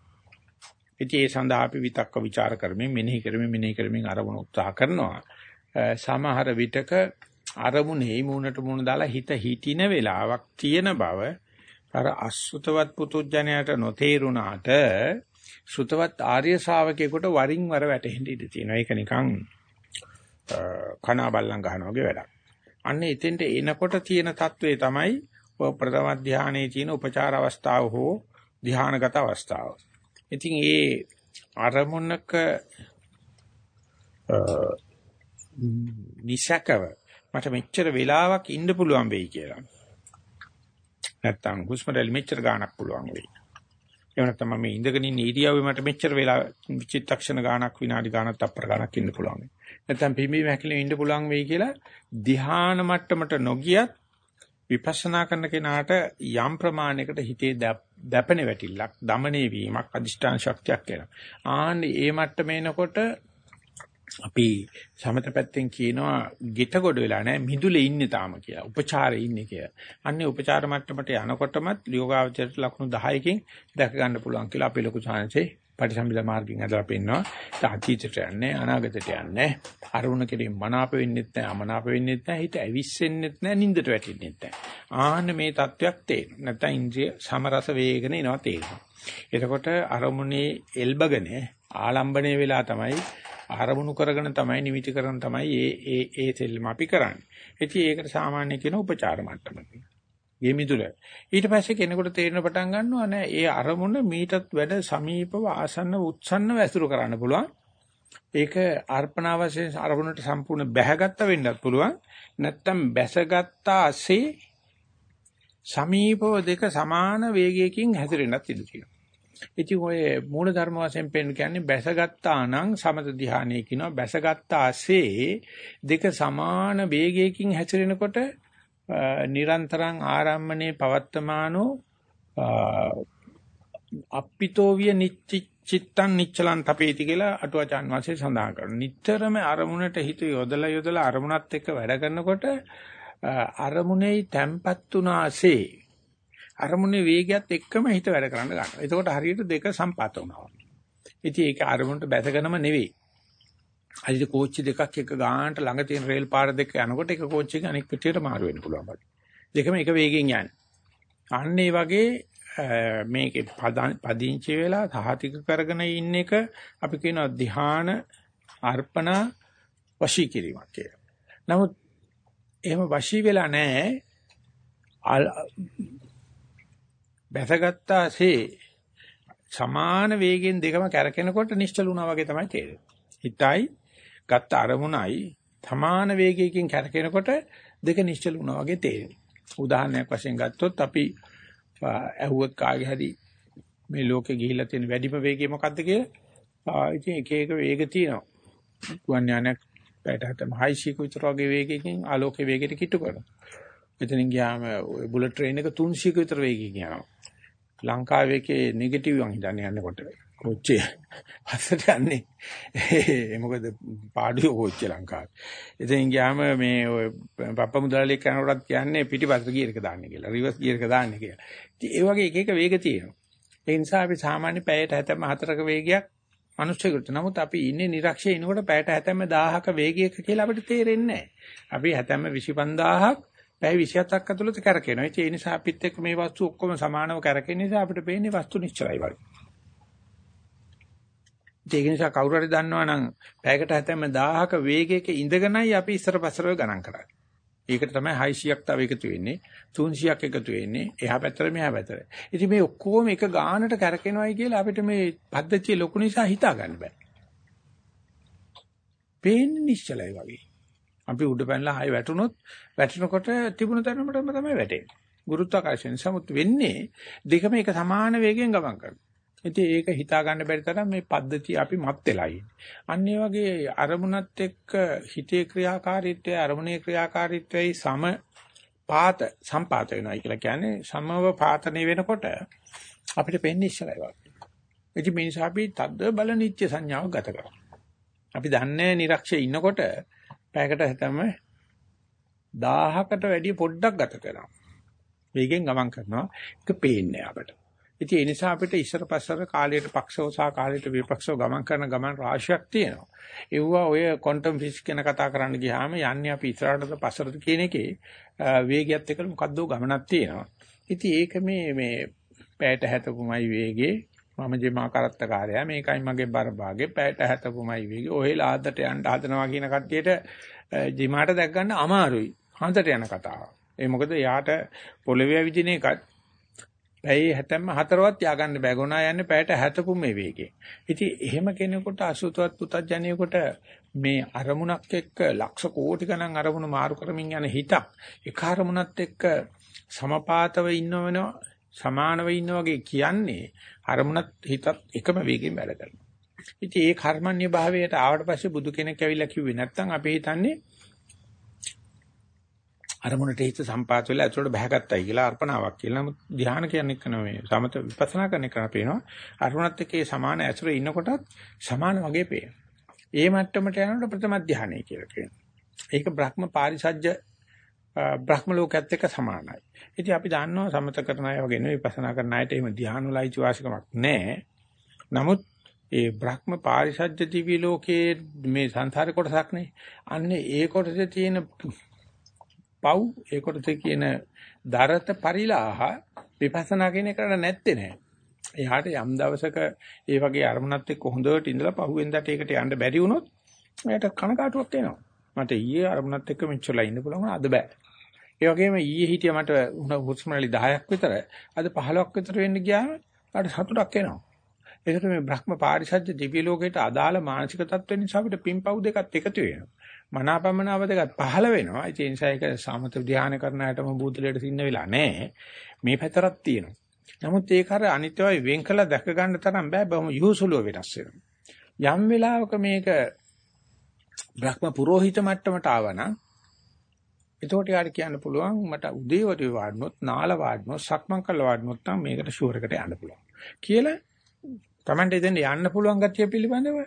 ඉතින් ඒ සඳහා අපි විතක්ක ਵਿਚාර කරමින් මෙනෙහි කරමින් මෙනෙහි කරමින් අරමුණ උත්සාහ කරනවා. සමහර විටක අරමුණේ මූණට මූණ දාලා හිත හිටින වෙලාවක් තියෙන බව අර අසුතවත් පුතුජණයට නොතේරුණාට සුතවත් ආර්ය ශාවකයෙකුට වරින් වර වැටෙන්න ඉඩ තියෙනවා. ඒක නිකන් කනා බල්ලන් ගහනවා වගේ වැඩක්. අන්න එතෙන්ට එනකොට තියෙන తත්වේ තමයි ප්‍රථම ධානයේ තියෙන උපචාර අවස්ථාව හෝ ධානාගත අවස්ථාව. ඉතින් ඒ අරමුණක නිසකව මට මෙච්චර වෙලාවක් ඉන්න පුළුවන් වෙයි කියලා. නැත්තම් හුස්ම රැලි මෙච්චර ගාණක් පුළුවන් වෙයි. එහෙම නැත්නම් මම ඉඳගෙන ඉන්න ඉරියව්වේ මට මෙච්චර වෙලා චිත්තක්ෂණ ගාණක් විනාඩි ගාණක් තප්පර ගාණක් ඉන්න පුළුවන්. නැත්නම් පිම්බීම හැකිලෙ ඉන්න පුළුවන් වෙයි කියලා ධ්‍යාන මට්ටමට නොගියත් විපස්සනා කරන කෙනාට යම් ප්‍රමාණයකට හිතේ දැපෙන වැටිල්ලක්, দমনේ වීමක්, අදිෂ්ඨාන ශක්තියක් එනවා. ආන්නේ ඒ මට්ටමේනකොට අපි සමත පැත්තෙන් කියනවා ගෙට කොට වෙලා නැහැ මිදුලේ ඉන්නේ තාම කියලා. උපචාරේ ඉන්නේ කියලා. අන්නේ උපචාර මට්ටමට යනකොටමත් යෝගාවචරයට ලකුණු 10කින් දැක ගන්න පුළුවන් කියලා අපේ ලොකු සාංශේ පටිසම්භිද මාර්ගයෙන් අදලා පෙන්නනවා. අතීතයට යන්නේ අනාගතයට යන්නේ. අරුණ කෙරෙන් මනාප වෙන්නෙත් නැහැ අමනාප වෙන්නෙත් නැහැ. හිත ඇවිස්සෙන්නෙත් නැහැ නින්දට වැටෙන්නෙත් නැහැ. ආන්න මේ தත්වයක් තේරෙනවා. නැත්නම් ඉන්ද්‍රිය සමරස වේගන එනවා තේරෙනවා. එතකොට අරමුණේ එල්බගෙන ආලම්බණය වෙලා තමයි ආරමුණු කරගෙන තමයි නිමිති කරගෙන තමයි ඒ ඒ ඒ සෙල්ලම අපි කරන්නේ. ඉතින් ඒකට සාමාන්‍ය කියන උපචාර මට්ටම කියනවා. ගෙමිදුල. ඊට පස්සේ කෙනෙකුට තේරෙන පටන් ගන්නවා නෑ ඒ අරමුණ මීටත් වැඩ සමීපව ආසන්න උත්සන්න වැසුරු කරන්න පුළුවන්. ඒක අර්පණා වශයෙන් අරමුණට සම්පූර්ණ බැහැගත්ත වෙන්නත් පුළුවන්. නැත්තම් බැසගත්තාසේ සමීපව දෙක සමාන වේගයකින් හැසිරෙන්නත් ඉඩ තියෙනවා. ඉතින් ඔය මූල ධර්ම වශයෙන් පෙන්න කියන්නේ බැසගත්තා නම් සමත ධානය කියනවා බැසගත්තාසේ දෙක සමාන වේගයකින් හැසිරෙනකොට නිරන්තරං ආරම්මනේ පවත්තමානෝ අප්පිතෝ විය නිච්චිත්තං නිච්චලං තපේති කියලා අටුවචාන් වාසේ සඳහන් කරනවා. නිතරම අරමුණට හිත යොදලා යොදලා අරමුණත් එක්ක වැඩ කරනකොට අරමුණේ තැම්පත් උනාසේ අරමුණේ වේගයත් එක්කම හිත වැඩ කරන්න ගන්නවා. එතකොට හරියට දෙක සම්පාත වුණා. ඉතින් ඒක අරමුණට බැසගෙනම නෙවෙයි. අදිට කෝච්චි දෙකක් එක ගානට ළඟ තියෙන රේල් පාර දෙක යනකොට එක කෝච්චි එක අනෙක් පිටියට මාරු වෙන්න පුළුවන් බඩ. දෙකම එක වේගෙන් යන්නේ. අන්න ඒ වගේ මේකේ පදිංචි වෙලා සහතික කරගෙන ඉන්න එක අපි කියනවා ධ්‍යාන අර්පණ වශී කිරීමක් කියලා. නමුත් එහෙම වශී වෙලා නැහැ. බැසගත්තාසේ සමාන වේගෙන් දෙකම කැරකෙනකොට නිශ්චල වුණා වගේ තමයි තේරෙන්නේ. හිතයි ගත්ත අරමුණයි සමාන වේගයකින් කැරකෙනකොට දෙක නිශ්චල වුණා වගේ තේරෙනවා. උදාහරණයක් වශයෙන් ගත්තොත් අපි ඇහුවොත් කාගේ හරි මේ ලෝකේ ගිහිල්ලා තියෙන වැඩිම වේගය මොකක්ද කියලා ඉතින් එක එක වේග තියෙනවා. ගුවන් යානයක් පැයට හතම 600 විතර වගේ වේගයකින් ආලෝකයේ වේගයට කිට්ටු කරනවා. එතනින් ගියාම ඔය බුලට් ට්‍රේන් එක 300 ක විතර වේගයකින් යනවා. ලංකාවේ එකේ නෙගටිව් වන් හිතන්නේ යන්නකොට කොච්චේ හස්සට යන්නේ ඒ මොකද පාඩුවේ කොච්චේ ලංකාවේ. ඉතින් ගියාම මේ ඔය පප්ප මුදලාලි කරනකොටත් කියන්නේ පිටිපස්සට ගියර් එක දාන්න කියලා. රිවර්ස් ගියර් එක දාන්න කියලා. ඉතින් ඒ වගේ එක එක වේග තියෙනවා. ඒ නිසා අපි සාමාන්‍ය පැයට හැතැම්ම හතරක වේගයක් මිනිස්සුෙකුට. නමුත් අපි ඉන්නේ නිරක්ෂයේ ඉනකොට පැයට හැතැම්ම 1000ක වේගයක කියලා අපිට තේරෙන්නේ නැහැ. අපි හැතැම්ම 25000ක් පැය 27ක් ඇතුළත කරකිනවා. ඒ නිසා අපිත් එක්ක මේ වස්තු ඔක්කොම සමානව කරකින නිසා අපිට පේන්නේ වස්තු නිශ්චලයි වගේ. ඒක නිසා කවුරු හරි දන්නවා නම් පැයකට හැතැම්ම 1000ක වේගයක ඉඳගෙනයි අපි ඉස්සර පස්සරව ගණන් කරන්නේ. ඒකට තමයි 600ක් තව එකතු වෙන්නේ 300ක් එකතු වෙන්නේ එහා පැත්තට මෙහා පැත්තට. ඉතින් මේ ඔක්කොම එක ගානට කරකිනවයි කියලා අපිට මේ පද්ධතිය ලොකු නිසා හිතා ගන්න බෑ. පේන්නේ නිශ්චලයි වගේ. අපි උඩ පැනලා ආයෙ වැටුනොත් වැටෙනකොට තිබුණ තැනමටම තමයි වැටෙන්නේ. ගුරුත්වාකර්ෂණ සමුත් වෙන්නේ දෙකම එක සමාන වේගයෙන් ගමන් කරනවා. ඉතින් ඒක හිතා ගන්න බැරි තරම් මේ පද්ධතිය අපි මත් වෙලා ඉන්නේ. අන්න වගේ අරමුණත් එක්ක හිතේ ක්‍රියාකාරීත්වය අරමුණේ ක්‍රියාකාරීත්වයයි සම පාත සම්පාත වෙනවා කියලා කියන්නේ සමව පාතනේ වෙනකොට අපිට පෙන්නේ ඉස්සරයි වගේ. ඉතින් මේ නිසා අපි තද්ද බල නිත්‍ය සංඥාව ගත කරනවා. අපි දන්නේ නිරක්ෂයේ ඉන්නකොට පැයකට හිතම 1000කට වැඩිය පොඩ්ඩක් ගත කරනවා. වේගෙන් ගමන් කරනවා. ඒක පේන්නේ අපට. ඉතින් ඒ නිසා අපිට ඉස්සර පස්සර කාලයට පක්ෂව සහ කාලයට විපක්ෂව ගමන් කරන ගමන් රාශියක් තියෙනවා. ඒවා ඔය ක්වොන්ටම් ෆිසික්ස් ගැන කතා කරන්න ගියාම යන්නේ අපි ඉස්සරහටද පස්සටද කියන එකේ වේගයත් එක්ක මොකද්ද ගමනක් තියෙනවා. ඉතින් ඒක මේ මේ පැයට හැතපුමයි වේගේ මම ජෙමා කරත්තකාරයා මේකයි මගේ බර භාගේ පැයට හැතපුමයි වේගේ ඔහෙලා ආද්දට යන්න හදනවා කියන කට්ටියට ජෙමාට දැක් ගන්න අමාරුයි හන්දට යන කතාව. ඒ මොකද යාට පොළවේ විදින එකත් පැයේ 74වත් ය아가න්න බෑ. ගොනා යන්නේ පැයට 70 මේ වේගයෙන්. ඉතින් එහෙම කෙනෙකුට අසුතවත් පුතඥයෙකුට මේ අරමුණක් එක්ක ලක්ෂ කෝටි ගණන් අරමුණු මාරු කරමින් යන හිතක් එක අරමුණත් එක්ක සමපාතව ඉන්නවනවා සමානව ඉන්න වගේ කියන්නේ අරමුණත් හිතත් එකම වේගයෙන් වැඩ කරනවා. ඉතින් ඒ කර්මන්‍ය භාවයට ආවට පස්සේ බුදු කෙනෙක් ඇවිල්ලා කිව්වේ නැත්තම් අපි හිතන්නේ අරමුණට හිත සම්පාත වෙලා ඇතුළට බහගත්තයි කියලා අර්පණාවක් කියලා. නමුත් ධ්‍යාන කියන්නේ කන මේ සමත විපස්සනා කරන එක පේනවා. අරමුණත් එක්කේ සමාන ඇතුළේ ඉන්නකොටත් සමාන වගේ පේනවා. ඒ මට්ටමට යනකොට ප්‍රථම ධ්‍යානයි කියලා කියනවා. ඒක බ්‍රහ්ම පාරිසජ්‍ය බ්‍රහ්ම ලෝකයේත් එක්ක සමානයි. ඉතින් අපි දන්නවා සමත කරන අය වගේ නෙවෙයි විපස්සනා කරන අයට එහෙම ධ්‍යාන වලයි වාසිකමක් නැහැ. නමුත් ඒ බ්‍රහ්ම පාරිසජ්‍ය දිවි ලෝකයේ මේ සංසාරේ කොටසක් නේ. අන්නේ ඒ කොටසේ තියෙන පව් ඒ කොටසේ කියන දරත පරිලාහ විපස්සනා කියන එකට නැත්තේ නෑ. එයාට යම් දවසක ඒ වගේ අරමුණත් එක්ක හොඳට ඉඳලා පහුවෙන්දට ඒකට යන්න බැරි වුණොත් එයාට කනකාටුවක් එනවා. මට ඊයේ අරමුණත් එක්ක මෙච්චරලා ඉන්න පුළුවන් අද බෑ. ඒ වගේම ඊයේ හිටිය මට හුස්ම රැලි 10ක් විතර අද 15ක් විතර වෙන්න ගියාම අර සතුටක් එනවා. ඒකට මේ බ්‍රහ්ම පාරිසජ්‍ය දිව්‍ය ලෝකයට අදාළ මානසික තත්ත්ව නිසා අපිට පිම්පව් දෙකත් එකතු වෙනවා. මනාපමනාව දෙකත් පහළ වෙනවා. ඒ නිසා ඒක සමත ධානය කරන අයටම බුදුලයට සින්න වෙලා නැහැ. මේ පැතරක් තියෙනවා. නමුත් ඒක අර අනිත්‍යවයි වෙන් කළා දැක ගන්න තරම් බෑ බොහොම යොහුසුලුව වෙනස් වෙනවා. යම් වෙලාවක මේක බ්‍රහ්ම පුරোহিত මට්ටමට ආවනම් එතකොට යාට කියන්න පුළුවන් මට උදේවටේ වාඩනොත් නාල වාඩනොත් සක්මන් කළ වාඩනොත් නම් මේකට ෂුවර් එකට යන්න පුළුවන් කියලා Tamante දෙන්න යන්න පුළුවන් ගතිය පිළිබඳව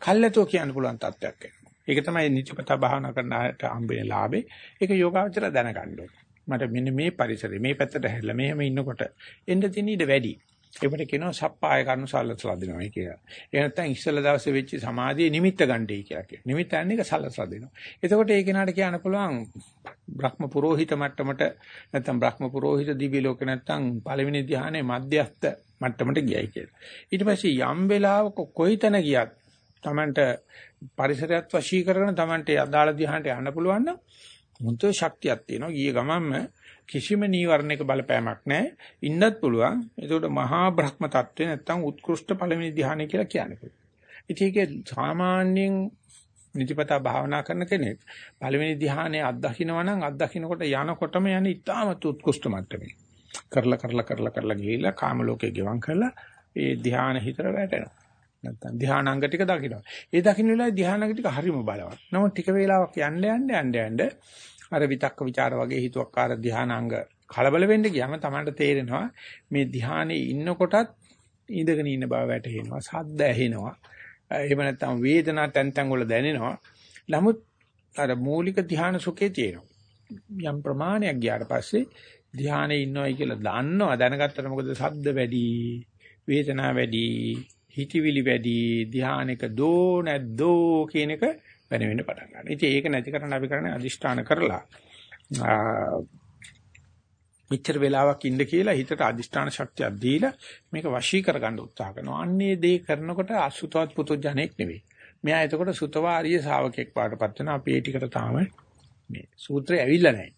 කල්ැතෝ කියන්න පුළුවන් තත්ත්වයක් එනවා. ඒක තමයි නිතිපතා භාවනා කරන අයට හම්බෙන ලාභේ. ඒක යෝගාවචර දැනගන්න ඕනේ. මට මෙන්න මේ පරිසරේ මේ පැත්තට හැරිලා මෙහෙම ඉන්නකොට එන්න තියෙන ඉඩ වැඩි. ඒකට කියනවා සප්පාය කරනු සලසලදිනවයි කියලා. ඒ නැත්තම් ඉස්සල දවසේ වෙච්ච සමාධියේ නිමිත්ත ගන්නයි කියලා කියනවා. නිමිත්ත යන්නේ ඒක සලසලදිනවා. එතකොට ඒ කෙනාට කියන්න පුළුවන් බ්‍රහ්ම පුරෝහිත මට්ටමට නැත්තම් බ්‍රහ්ම පුරෝහිත දිවි ලෝක නැත්තම් පළවෙනි ධ්‍යානයේ මධ්‍යස්ත මට්ටමට ගියයි කියලා. ඊට පස්සේ යම් වෙලාවක කොයිතන ගියත් Tamanට පරිසරයත් වශී කරගෙන Tamanට අදාළ ධ්‍යානට යන්න පුළුවන් නම් මුන්තෝ ශක්තියක් තියෙනවා. ගිය ගමන්ම කිසිම නීවරණයක බලපෑමක් නැහැ. ඉන්නත් පුළුවන්. ඒකට මහා බ්‍රහ්ම තත්ත්වේ නැත්තම් උත්කෘෂ්ඨ පළවෙනි ධ්‍යානය කියලා කියන්නේ. ඉතින් ඒක සාමාන්‍යයෙන් නිතිපතා භාවනා කරන කෙනෙක් පළවෙනි ධ්‍යානයේ අත්දකින්නවා නම් අත්දකින්නකොට යනකොටම යන ඉතාමත් උත්කෘෂ්ඨ මට්ටමේ. කරලා කරලා කරලා කරලා ගිහිල්ලා කාම ලෝකේ ගෙවම් කරලා ඒ ධ්‍යාන හිතර වැටෙනවා. නැත්තම් ධ්‍යානාංග ටික දකිනවා. ඒ දකින්න වෙලාවේ ධ්‍යානාංග ටික හරිම බලවත්. නමුත් ටික වේලාවක් යන්න යන්න යන්න යන්න අර විතක්ක ਵਿਚාර වගේ හිතුවක්කාර ධ්‍යානාංග කලබල වෙන්න ගියාම Tamanට තේරෙනවා මේ ධ්‍යානයේ ඉන්නකොටත් ඉඳගෙන ඉන්න බව වැටහෙනවා. සද්ද ඇහෙනවා. එහෙම නැත්නම් වේදනා තැන් තැන් වල දැනෙනවා. නමුත් අර මූලික ධ්‍යාන සුඛේ තියෙනවා. යම් ප්‍රමාණයක් ගියාට පස්සේ ධ්‍යානයේ ඉන්නවයි කියලා දන්නවා දැනගත්තට මොකද සද්ද වැඩි වේදනා වැඩි හිතවිලි වැඩි ධ්‍යානයක දෝ නැද්දෝ කියන එක වෙන වෙන පටන් ගන්නවා. ඉතින් ඒක නැති කරන්න අපි කරන්නේ අදිෂ්ඨාන කරලා මෙච්චර වෙලාවක් ඉන්න කියලා හිතට අදිෂ්ඨාන ශක්තියක් දීලා මේක වශී කරගන්න උත්සාහ කරනවා. අන්නේ දේ කරනකොට අසුතවත් පුතුජණෙක් නෙවෙයි. මෙයා එතකොට සුතවාරිය ශාවකෙක් පාටපත් වෙනවා. අපි ඒ ටිකට තාම මේ සූත්‍රය ඇවිල්ලා නැහැ.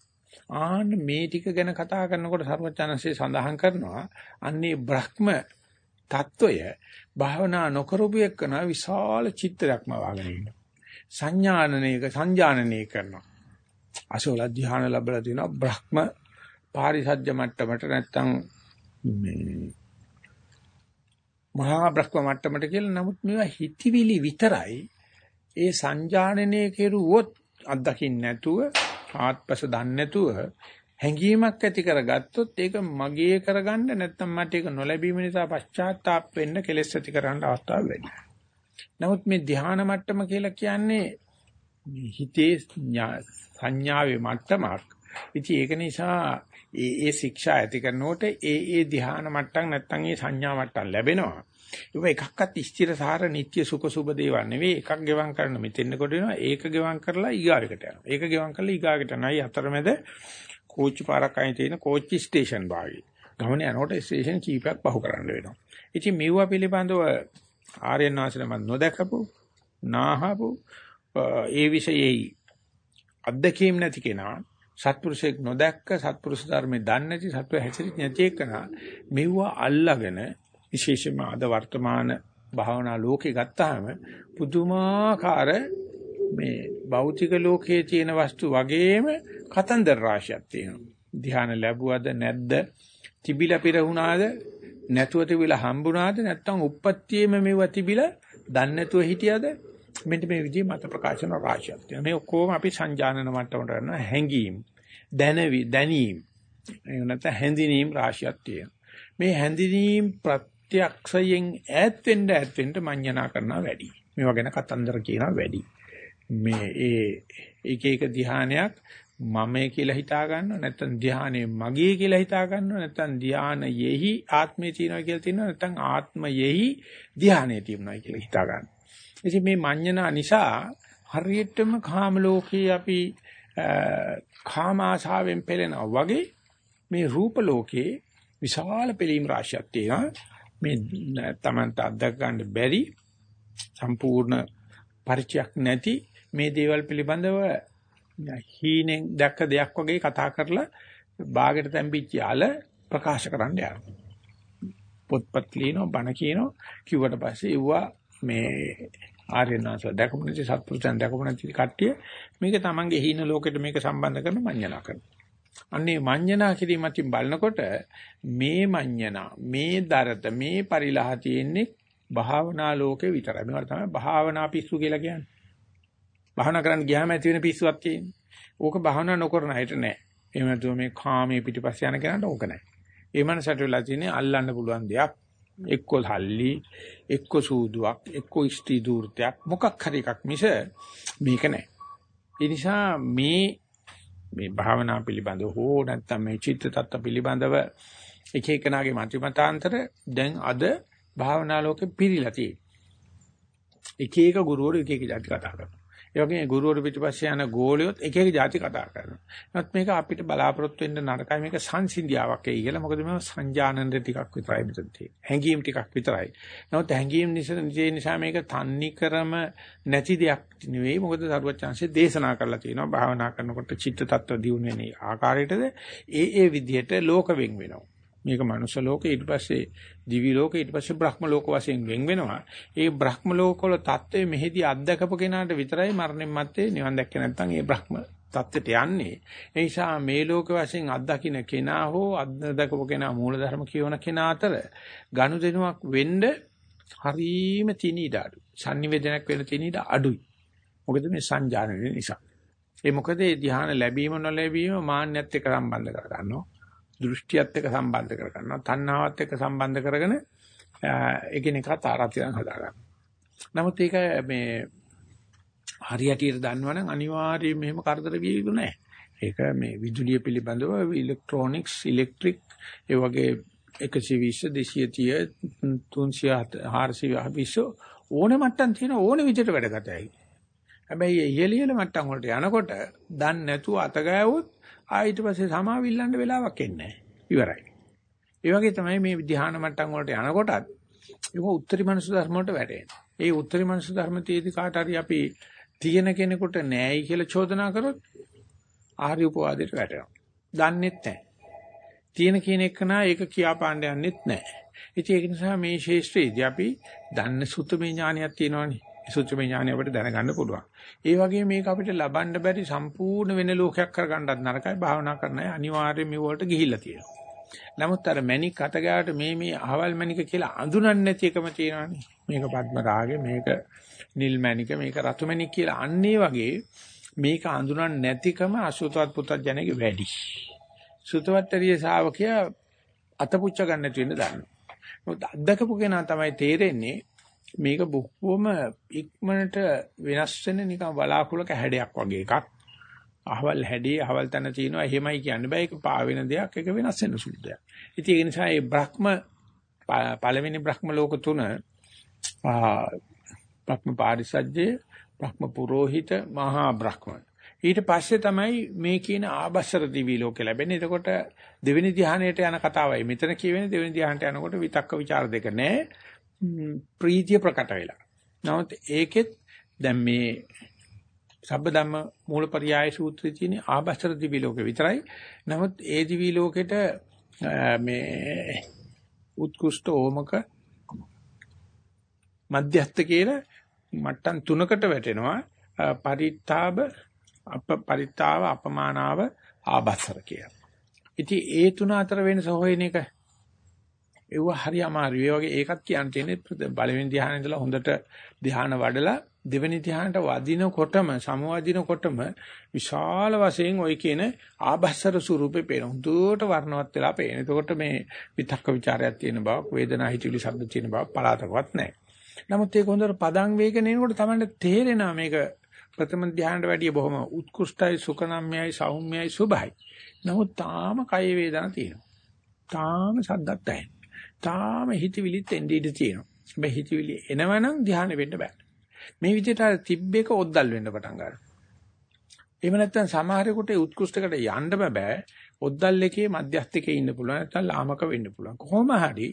ආන්න මේ ටික ගැන කතා කරනකොට සර්වචනසේ සඳහන් කරනවා අන්නේ බ්‍රහ්ම తত্ত্বය භාවනා නොකරපු එක්කන විශාල චිත්‍රයක්ම වාගෙන ඉන්නවා. සංඥානනයක සංජානනය කරනවා. අසෝල ධ්‍යාන ලැබලා තිනවා බ්‍රහ්ම පාරිසජ්‍ය මට්ටමට නැත්තම් මේ මහා බ්‍රහ්ම මට්ටමට කියලා නමුත් මේවා හිතවිලි විතරයි ඒ සංජානනය කෙරුවොත් අත්දකින්න නැතුව ආත්පස දන්නේ නැතුව හැඟීමක් ඇති කරගත්තොත් ඒක මගේ කරගන්න නැත්නම් මට ඒක නොලැබීම නිසා පශ්චාත්තාප වෙන්න කෙලෙස් ඇති කරන්න අවස්ථාව වැඩි. නමුත් මේ ධ්‍යාන මට්ටම කියලා කියන්නේ හිතේ සංඥාවේ මට්ටමක්. ඉතින් ඒක නිසා ඒ ඒ ශික්ෂා ඇති කරනකොට ඒ ඒ ධ්‍යාන මට්ටම් නැත්නම් ඒ සංඥා මට්ටම් ලැබෙනවා. ඒක එකක්වත් ස්ථිරසාර නිට්ටය සුඛ සුබ දේවල් නෙවෙයි. එකක් ගෙවම් කරන මෙතෙන් කොට වෙනවා. ඒක ගෙවම් කරලා ඊගාවෙකට යනවා. ඒක ගෙවම් කරලා ඊගාවෙකට නයි අතරමැද කෝච්චි පාරක් අයින් තියෙන කෝච්චි ස්ටේෂන් භාගය. ගමන යනකොට ස්ටේෂන් කීපයක් පහු කරන්න වෙනවා. ඉතින් මෙවුව පිළිබඳව ආර්යයන් වහන්සේලා මම නොදකපු නාහපු ඒ විෂයෙහි අත්දැකීම් නැති කෙනා සත්පුරුෂයෙක් නොදැක්ක සත්පුරුෂ ධර්මේ දන්නේ නැති සත්ව හැසිරෙන්නේ නැති එකන මෙව්ව අල්ලාගෙන විශේෂයෙන්ම අද වර්තමාන භාවනා ලෝකේ ගත්තාම පුදුමාකාර මේ භෞතික ලෝකයේ තියෙන වස්තු වගේම කතන්දර රාශියක් තියෙනවා. ධ්‍යාන ලැබුවද නැද්ද? තිබිලා පෙරහුණාද? නැතුව තිබිලා හම්බුණාද? නැත්නම් උප්පත්තියේම මෙව තිබිලා දන්නේ නැතුව හිටියද? මෙන්න මේ විදිහේ මත ප්‍රකාශන රාශියක් තියෙනවා. මේ ඔක්කොම අපි සංජානන මට්ටමට කරනවා හැංගීම්, දැනවි, දැනීම්. ඒ නැත්නම් හැඳිනීම් රාශියක් තියෙනවා. මේ හැඳිනීම් ප්‍රත්‍යක්ෂයෙන් ඈත් වෙන්න ඈත් වෙන්න මඤ්ඤණා කරනවා වැඩි. මේවා ගැන කතන්දර කියනවා වැඩි. මේ ඒ එක එක ධ්‍යානයක් මමයි කියලා හිතා ගන්නවා නැත්නම් ධ්‍යානෙ මගේ කියලා හිතා ගන්නවා නැත්නම් ධ්‍යානයෙහි ආත්මය තියෙනවා කියලා තියෙනවා නැත්නම් ආත්මයෙහි ධ්‍යානෙ තියෙනවා කියලා හිතා ගන්නවා. ඉතින් මේ මඤ්ඤණා නිසා හරියටම කාම ලෝකේ අපි කාම ආශාවෙන් පෙළෙනවා වගේ මේ රූප ලෝකේ විශාල පිළීම් රාශියක් තියෙනවා. මේ තමන්ට අත්දක ගන්න බැරි සම්පූර්ණ පරිචයක් නැති මේ දේවල් පිළිබඳව හීනෙන් දැක්ක දෙයක් වගේ කතා කරලා ਬਾගෙට තැම්පිච්ච අල ප්‍රකාශ කරන්න යනවා. පොත්පත් ලියනවා බණ කියනවා කිව්වට පස්සේ ඉවුවා මේ ආර්යනාස දැකපු නැති සත්පුරුෂයන් දැකපු නැති කට්ටිය මේක තමන්ගේ හීන ලෝකෙට මේක සම්බන්ධ කරන මඤ්ඤණා කරනවා. අන්නේ මඤ්ඤණා කිරීමකින් බලනකොට මේ මඤ්ඤණා මේ දරත මේ පරිලහ තියෙන්නේ භාවනා ලෝකේ විතරයි. මේවට තමයි භාවනා පිස්සු කියලා කියන්නේ. භාවනා කරන්න ගියාම ඇති වෙන පිස්සුවක් තියෙන්නේ. ඕක භාවනා නොකරන අයට නෑ. එහෙම නැතුව මේ කාමයේ පිටිපස්ස යන කෙනාට ඕක නෑ. ඒ මනසට වෙලා තියෙන්නේ අල්ලන්න පුළුවන් දෙයක්. එක්ක හල්ලි, එක්ක සූදුවක්, එක්ක ඉස්ටි දූර්තයක් මොකක් හරි එකක් මිස මේක නෑ. ඒ නිසා මේ මේ භාවනා පිළිබඳව හෝ නැත්නම් මේ චිත්ත tatta පිළිබඳව එක එකනාගේ මතිමතාන්තර දැන් අද භාවනා ලෝකෙ පිරීලා තියෙනවා. එක එක ගුරුවරු එක එක જાති කතා කරනවා. ඒ වගේම ගුරුවරු පිටිපස්සේ යන ගෝලියොත් එක එක જાති කතා කරනවා. නමුත් මේක අපිට බලාපොරොත්තු වෙන්න නරකයි මේක සංසිඳියාවක් එයි කියලා. මොකද මේක සංජානන ටිකක් විතරයි මෙතන තියෙන්නේ. හැංගීම් ටිකක් විතරයි. නමුත් හැංගීම් නිසා නිසා මේක තන්නි කරම නැති දෙයක් නෙවෙයි. මොකද සරුවත් chance දේශනා කරලා තියෙනවා. භාවනා කරනකොට චිත්ත tattwa දියුණු වෙන ආකාරයටද ඒ ඒ විදිහට ලෝක වෙන් වෙනවා. මේක මනුෂ්‍ය ලෝකේ ඊට පස්සේ දිවි ලෝකේ ඊට පස්සේ බ්‍රහ්ම ලෝක වශයෙන් වෙන් වෙනවා. ඒ බ්‍රහ්ම ලෝකවල தත්ත්වය මෙහිදී අත්දකපු කෙනාට විතරයි මරණයන් මත්තේ නිවන් දැක්කේ නැත්නම් ඒ බ්‍රහ්ම தත්ත්වයට යන්නේ. ඒ නිසා මේ ලෝක වශයෙන් අත්දකින්න කෙනා හෝ අත්දකපු කෙනා මූලධර්ම කියවන කෙනා අතර ගනුදෙනුවක් වෙන්න හරීම තින ඉඩ අඩු. sannivedanayak වෙන තින ඉඩ අඩුයි. මොකද මේ සංජානනය නිසා. ඒ මොකද ඒ ධ්‍යාන ලැබීම නොලැබීම මාන්නයත් එක්ක සම්බන්ධ කර ගන්නවා. දෘෂ්ටියත් එක්ක සම්බන්ධ කර ගන්නවා. තණ්හාවත් එක්ක සම්බන්ධ කරගෙන එකිනෙකා තාරාතිරම් හදා ගන්නවා. නමුත් ඒක මේ හරියටියට දන්නවනම් අනිවාර්යයෙන් මෙහෙම කරදර විය යුතු නැහැ. ඒක මේ විදුලිය පිළිබඳව ඉලෙක්ට්‍රොනික්ස්, ඉලෙක්ට්‍රික් ඒ වගේ 120 230 300 420 ඕනේ මට්ටම් තියෙන ඕනේ විදිහට වැඩ කරතයි. හැබැයි ඉහළ ඉහළ මට්ටම් වලට යනකොට දන්නේ නැතුව අත ගෑවොත් ආයෙත් පස්සේ සමාවිල්ලන්න වෙලාවක් එන්නේ ඉවරයි. ඒ වගේ තමයි මේ ධ්‍යාන මට්ටම් වලට යනකොටත් ඒක උත්තරී මනස ධර්ම වලට වැටෙනවා. ඒ උත්තරී මනස ධර්ම තියේදී කාට හරි අපි තියෙන කෙනෙකුට නෑයි කියලා චෝදනා කරොත් ආර්ය උපවාදයට වැටෙනවා. දන්නෙත් නැහැ. තියෙන කියන එක නා ඒක කියා පාණ්ඩ යන්නෙත් නැහැ. ඉතින් ඒක නිසා මේ ශේෂ්ත්‍රයේදී අපි දන්න සුතමේ ඥානයක් තියෙනවනේ. සුත්‍රමය ඥානය අපිට දැනගන්න පුළුවන්. ඒ වගේ මේක අපිට ලබන්න බැරි සම්පූර්ණ වෙන ලෝකයක් කරගන්නත් නරකයි භාවනා කරන අය අනිවාර්යයෙන් මේ වලට ගිහිල්ලා තියෙනවා. නමුත් අර මණික් අත ගාවට මේ මේ අහවල් මණික කියලා අඳුනන්නේ නැති එකම තියෙනවානේ. මේක පద్ම රාගේ මේක නිල් මණික මේක රතු මණික් කියලා අන්නේ වගේ මේක අඳුනන්නේ නැතිකම අසුතවත් පුතත් ජනගේ වැඩි. සුතවත්තරිය ශාවකයා අතපුච්ච ගන්න නැති වෙන්න දන්නවා. මොකද අත්දකපු කෙනා තමයි තේරෙන්නේ මේක බොහොම ඉක්මනට වෙනස් වෙන නිකන් බලාකුලක හැඩයක් වගේ එකක්. අහවල් හැඩේ අහවල් තැන තියෙනවා එහෙමයි කියන්න බෑ ඒක පාවෙන දෙයක් ඒක වෙනස් වෙන සුළු දෙයක්. ඉතින් ඒ නිසා මේ බ්‍රහ්ම පළවෙනි බ්‍රහ්ම ලෝක තුන බ්‍රහ්ම පාරිසජ්ජේ බ්‍රහ්ම පුරোহিত මහා බ්‍රහ්ම. ඊට පස්සේ තමයි මේ කියන ආබස්සර දිවි ලෝක ලැබෙන්නේ. එතකොට දෙවෙනි ධ්‍යානයට යන කතාවයි. මෙතන කියවෙන්නේ දෙවෙනි ධ්‍යානට යනකොට විතක්ක ਵਿਚාර දෙක නෑ. ප්‍රීතිය ප්‍රකට වෙලා. නමුත් ඒකෙත් දැන් මේ සබ්බ ධම්ම මූලපරියාය සූත්‍රයේ තියෙන ආභස්තර දිවි ලෝකෙ විතරයි. නමුත් ඒ දිවි ලෝකෙට මේ උත්කෘෂ්ඨ ඕමක මධ්‍යස්ථ කියලා මට්ටම් තුනකට වැටෙනවා. පරිත්තාබ අප පරිත්තාව අපමානාව ආභස්තර කියලා. ඉතින් ඒ තුන අතර වෙනස හොයන එක ඒව හරි අමාරුයි. ඒ වගේ ඒකත් කියන්න තියෙන්නේ බලවෙන් ධ්‍යාන ඉඳලා හොඳට ධ්‍යාන වඩලා දෙවෙනි ධ්‍යානට වදිනකොටම සමවදිනකොටම විශාල වශයෙන් ওই කියන ආභස්සර ස්වරූපේ පේන හොඳට වර්ණවත් වෙලා පේන. එතකොට මේ විතක්ක ਵਿਚාරයක් තියෙන බව, වේදනා හිතුවිලි ශබ්ද තියෙන බව පලාතකවත් නැහැ. නමුත් ඒක හොඳට පදං වේගෙන එනකොට තමයි තේරෙනවා මේක ප්‍රථම ධ්‍යානට වැඩිය බොහොම උත්කෘෂ්ටයි, සුඛනම්යයි, සෞම්‍යයි, සුභයි. නමුත් තාම කය වේදනා තියෙනවා. තාම සද්දත් ඇහෙනවා. තාම හිතවිලිත් එන්නේ ඉඳී තියෙනවා. හැබැයි හිතවිලි එනවනම් ධ්‍යාන වෙන්න බෑ. මේ විදිහට අර තිබ්බේක ඔද්දල් වෙන්න පටන් ගන්නවා. එහෙම නැත්නම් සමහරෙකුට උත්කෘෂ්ඨකට යන්න බෑ. ඔද්දල් එකේ මධ්‍යස්ථකේ ඉන්න පුළුවන් නැත්නම් ලාමක වෙන්න පුළුවන්. කොහොම හරි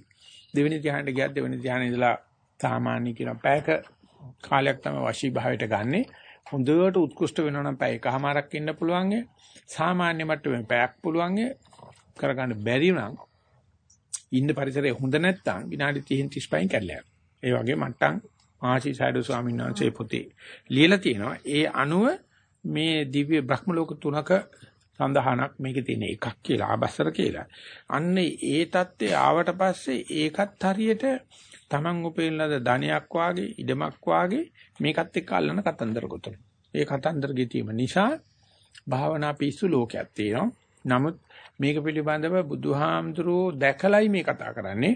දෙවෙනි ධ්‍යානෙට ගියත් දෙවෙනි ධ්‍යානෙ ඉඳලා සාමාන්‍ය කියන පැයක කාලයක් තමයි වශී භාවයට ගන්නෙ. හොඳට උත්කෘෂ්ඨ වෙනවා නම් පැය එකමාරක් ඉන්න පුළුවන්. සාමාන්‍ය මට්ටමේ පැයක් පුළුවන්. කරගන්න බැරි නම් ඉන්න පරිසරය හොඳ නැත්නම් විනාඩි 30 35න් කැඩලා යනවා. ඒ වගේ මට්ටම් ආශි සයිඩෝ ස්වාමීන් වහන්සේ පොතේ ලියලා තියෙනවා. ඒ අනුව මේ දිව්‍ය බ්‍රහ්ම ලෝක තුනක සඳහනක් මේකේ තියෙන එකක් කියලා ආබස්සර කියලා. අන්න ඒ தත්ත්වය ආවට පස්සේ ඒකත් හරියට Taman උපේන ලද ධනයක් වාගේ ඉඩමක් වාගේ මේකත් එක්ක අල්ලන කතන්දර ගොතන. ඒ කතන්දර ගෙතීම නිසා භාවනා පිස්සු ලෝකයක් තියෙනවා. නමුත් මේක පිළිබඳව බුදුහාමුදුරුවෝ දැකලයි මේ කතා කරන්නේ.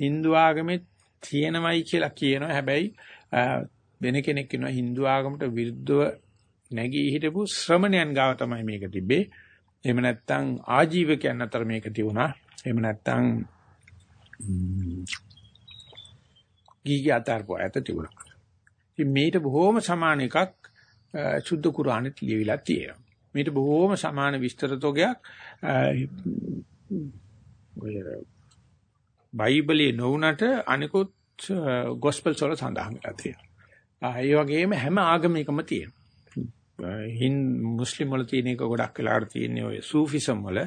Hindu ආගමේ තියෙනවයි කියලා කියනවා. හැබැයි වෙන කෙනෙක් කියනවා Hindu ආගමට විරුද්ධව නැගී හිටපු ශ්‍රමණයන් ගාව තමයි මේක තිබේ. එහෙම නැත්නම් ආජීවකයන් අතර මේක තියුණා. එහෙම නැත්නම් ගීගී අතරපෝ ඇත තිබුණා. ඉතින් මේට බොහොම සමාන එකක් සුද්ධ කුරානෙත් ලියවිලා තියෙනවා. මේට බොහොම සමාන විස්තර තෝගයක් බයිබලයේ නොවුනට අනිකුත් ගොස්පල්ස් වල සඳහන් කරලා තියෙනවා. ඒ වගේම හැම ආගමකම තියෙනවා. හින් මුස්ලිම් වල තියෙන එක ගොඩක් වෙලාවට තියෙන්නේ ඔය සූෆිසම් වල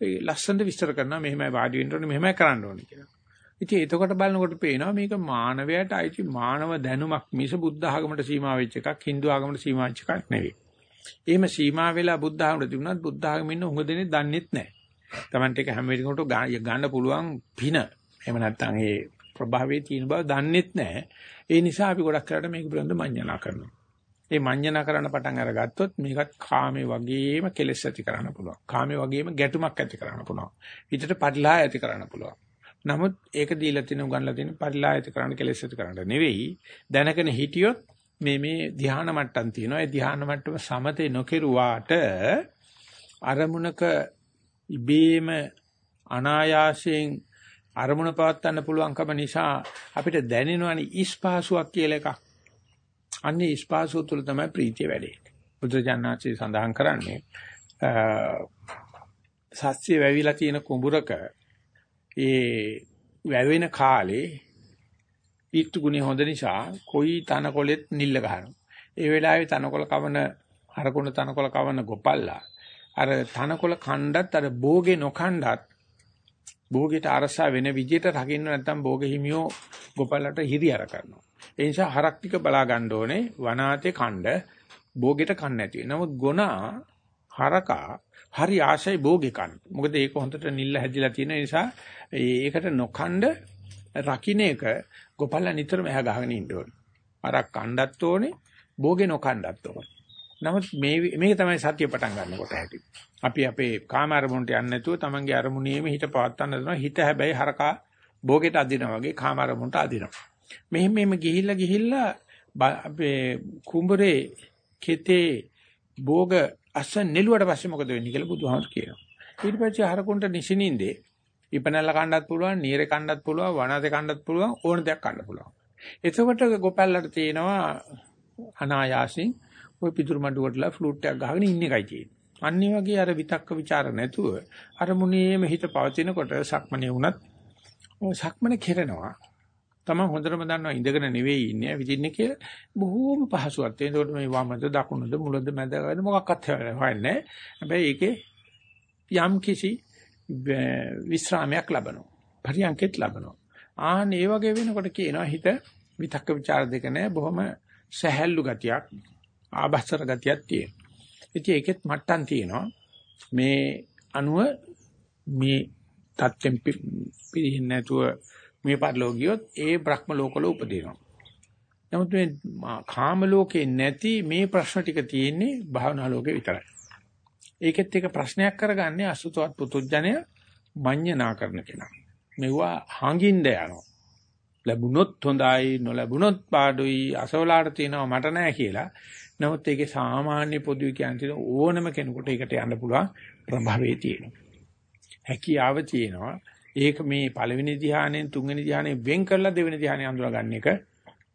ලස්සනට විස්තර කරනවා මෙහෙමයි වාඩි වෙන්න ඕනේ මෙහෙමයි කරන්න ඕනේ කියලා. ඉතින් එතකොට බලනකොට පේනවා මේක මානවයාට අයිති මානව දැනුමක් මිස බුද්ධ ආගමට සීමා වෙච්ච එකක් Hindu ආගමට සීමා වෙච්ච එකක් නෙවෙයි. එහෙම සීමා වෙලා බුද්ධ ආගමට තිබුණත් බුද්ධ ආගමෙ ඉන්න උඟ දෙනෙක් දන්නෙත් නැහැ. Tamante එක හැම වෙලෙකට ගන්න පුළුවන් පින. එහෙම නැත්නම් ඒ ප්‍රභාවයේ තියෙන බව දන්නෙත් නැහැ. ඒ නිසා අපි ගොඩක් කරලා මේක පිළිබඳව මඤ්ඤණා කරනවා. ඒ මඤ්ඤණා කරන්න පටන් අරගත්තොත් මේකත් කාමේ වගේම කෙලෙස් ඇති කරන්න පුළුවන්. කාමේ වගේම ගැටුමක් ඇති කරන්න පුළුවන්. හිතට පරිලා ඇති කරන්න පුළුවන්. නමුත් ඒක දීලා තිනු ගන්නලා තියෙන පරිලා ඇති කරන්න කෙලෙස් ඇති කරන්න නෙවෙයි. දැනගෙන හිටියොත් මේ මේ ධ්‍යාන මට්ටම් තියෙනවා. ඒ ධ්‍යාන මට්ටම සමතේ නොකිරුවාට අරමුණක ඉබේම අනායාසයෙන් අරමුණ පවත්වන්න පුළුවන්කම නිසා අපිට දැනෙනවනේ ඉස්පාසුවක් කියලා එකක්. අන්නේ ඉස්පාසුව තුළ තමයි ප්‍රීතිය වැඩේ. බුදුජානනාචි සඳහන් කරන්නේ සස්්‍ය වැවිලා තියෙන කුඹුරක ඒ වැවෙන කාලේ ඊත්තු ගුණේ හොඳ නිසා කොයි තනකොලෙත් නිල්ල ගහනවා. ඒ වෙලාවේ තනකොළ කවන හරකුණ තනකොළ කවන ගොපල්ලා අර තනකොළ කණ්ඩත් අර බෝගේ නොකණ්ඩත් භෝගයට අරසා වෙන විදියට රකින්න නැත්නම් භෝග හිමියෝ ගොපල්ලට හිරියර කරනවා. ඒ නිසා හරක් ටික බලා ගන්න ඕනේ වනාතේ කණ්ඩ භෝගයට කන්න නැති. නමුත් ගොනා හරකා හරි ආශයි භෝගේ කන්න. මොකද ඒක හොඳට නිල්ල හැදිලා තියෙන නිසා ඒකට නොකණ්ඩ රකින්න එක ගොපල්ලා නිතරම එහා ගහගෙන ඉන්න ඕනේ. අරක් කණ්ඩත් ඕනේ භෝගේ නොකණ්ඩත් ඕනේ. නමුත් මේ මේක තමයි සත්‍ය පටන් ගන්නකොට ඇති. අපි අපේ කාම අරමුණට යන්නේ නැතුව තමන්ගේ අරමුණේම හිත පවත්වන්න දෙනවා. හිත හැබැයි හරකා භෝගයට අදිනවා වගේ කාම අරමුණට අදිනවා. මෙහෙම මෙහෙම ගිහිල්ලා ගිහිල්ලා අපේ කුඹරේ කෙතේ භෝග අස්සන් නෙළුවට පස්සේ මොකද වෙන්නේ කියලා බුදුහාමර කියනවා. ඊට පස්සේ හරකුන්ට නිසිනින්දේ ඉපනැල්ල කණ්ඩත් පුළුවන්, නීරේ කණ්ඩත් පුළුවන්, වනාතේ කණ්ඩත් පුළුවන්, ඕන දෙයක් කණ්ඩ පුළුවන්. එතකොට ගොපැල්ලට තියෙනවා අනායාසින් ওই පිටුරු මඩුවටලා ෆ්ලූට් එකක් ගහගෙන ඉන්න එකයි තියෙන්නේ. අන්න වගේ අර විතක්ක ਵਿਚාර නැතුව අර මුනේම හිත පවතිනකොට සක්මනේ වුණත් සක්මනේ කෙරෙනවා. තමන් හොඳටම දන්නවා ඉඳගෙන නෙවෙයි ඉන්නේ විදින්නේ කියලා බොහෝම පහසුවක්. ඒකට මේ වමද දකුණද මුලද මැද මොකක්වත් හොයන්නේ නැහැ. හැබැයි ඒකේ යම් කිසි විස්රාමයක් ලබනවා. පරියන්කෙත් ලබනවා. ආන් ඒ වගේ වෙනකොට කියනවා හිත විතක්ක ਵਿਚාර දෙක නැහැ බොහොම සැහැල්ලු ගතියක් ආබස්සර ගතියක් තියෙනවා. ඉතින් ඒකෙත් මට්ටම් තියෙනවා. මේ අනුව මේ තත්ත්වෙන් පිළිහින් නැතුව මේ පරිලෝකියොත් ඒ බ්‍රහ්ම ලෝකවල උපදිනවා. නමුත් මේ කාම ලෝකේ නැති මේ ප්‍රශ්න ටික තියෙන්නේ භාවනා ලෝකේ විතරයි. ඒකෙත් එක ප්‍රශ්නයක් කරගන්නේ අසුතවත් පුතුජණය මඤ්ඤණා කරන කෙනා. මෙවුවා හංගින්ද යනවා. ලැබුණොත් හොඳයි නොලැබුණොත් පාඩුයි අසවලාට තියෙනවා මට නෑ කියලා. නමුත් ඒකේ සාමාන්‍ය පොදුවේ කියන්නේ ඕනම කෙනෙකුට ඒකට යන්න පුළුවන් ප්‍රභවයේ තියෙනවා. හැකියාව තියෙනවා. ඒක මේ පළවෙනි ධ්‍යානෙන් තුන්වෙනි ධ්‍යානෙන් වෙන් කරලා දෙවෙනි ධ්‍යානෙ අඳුර ගන්න එක.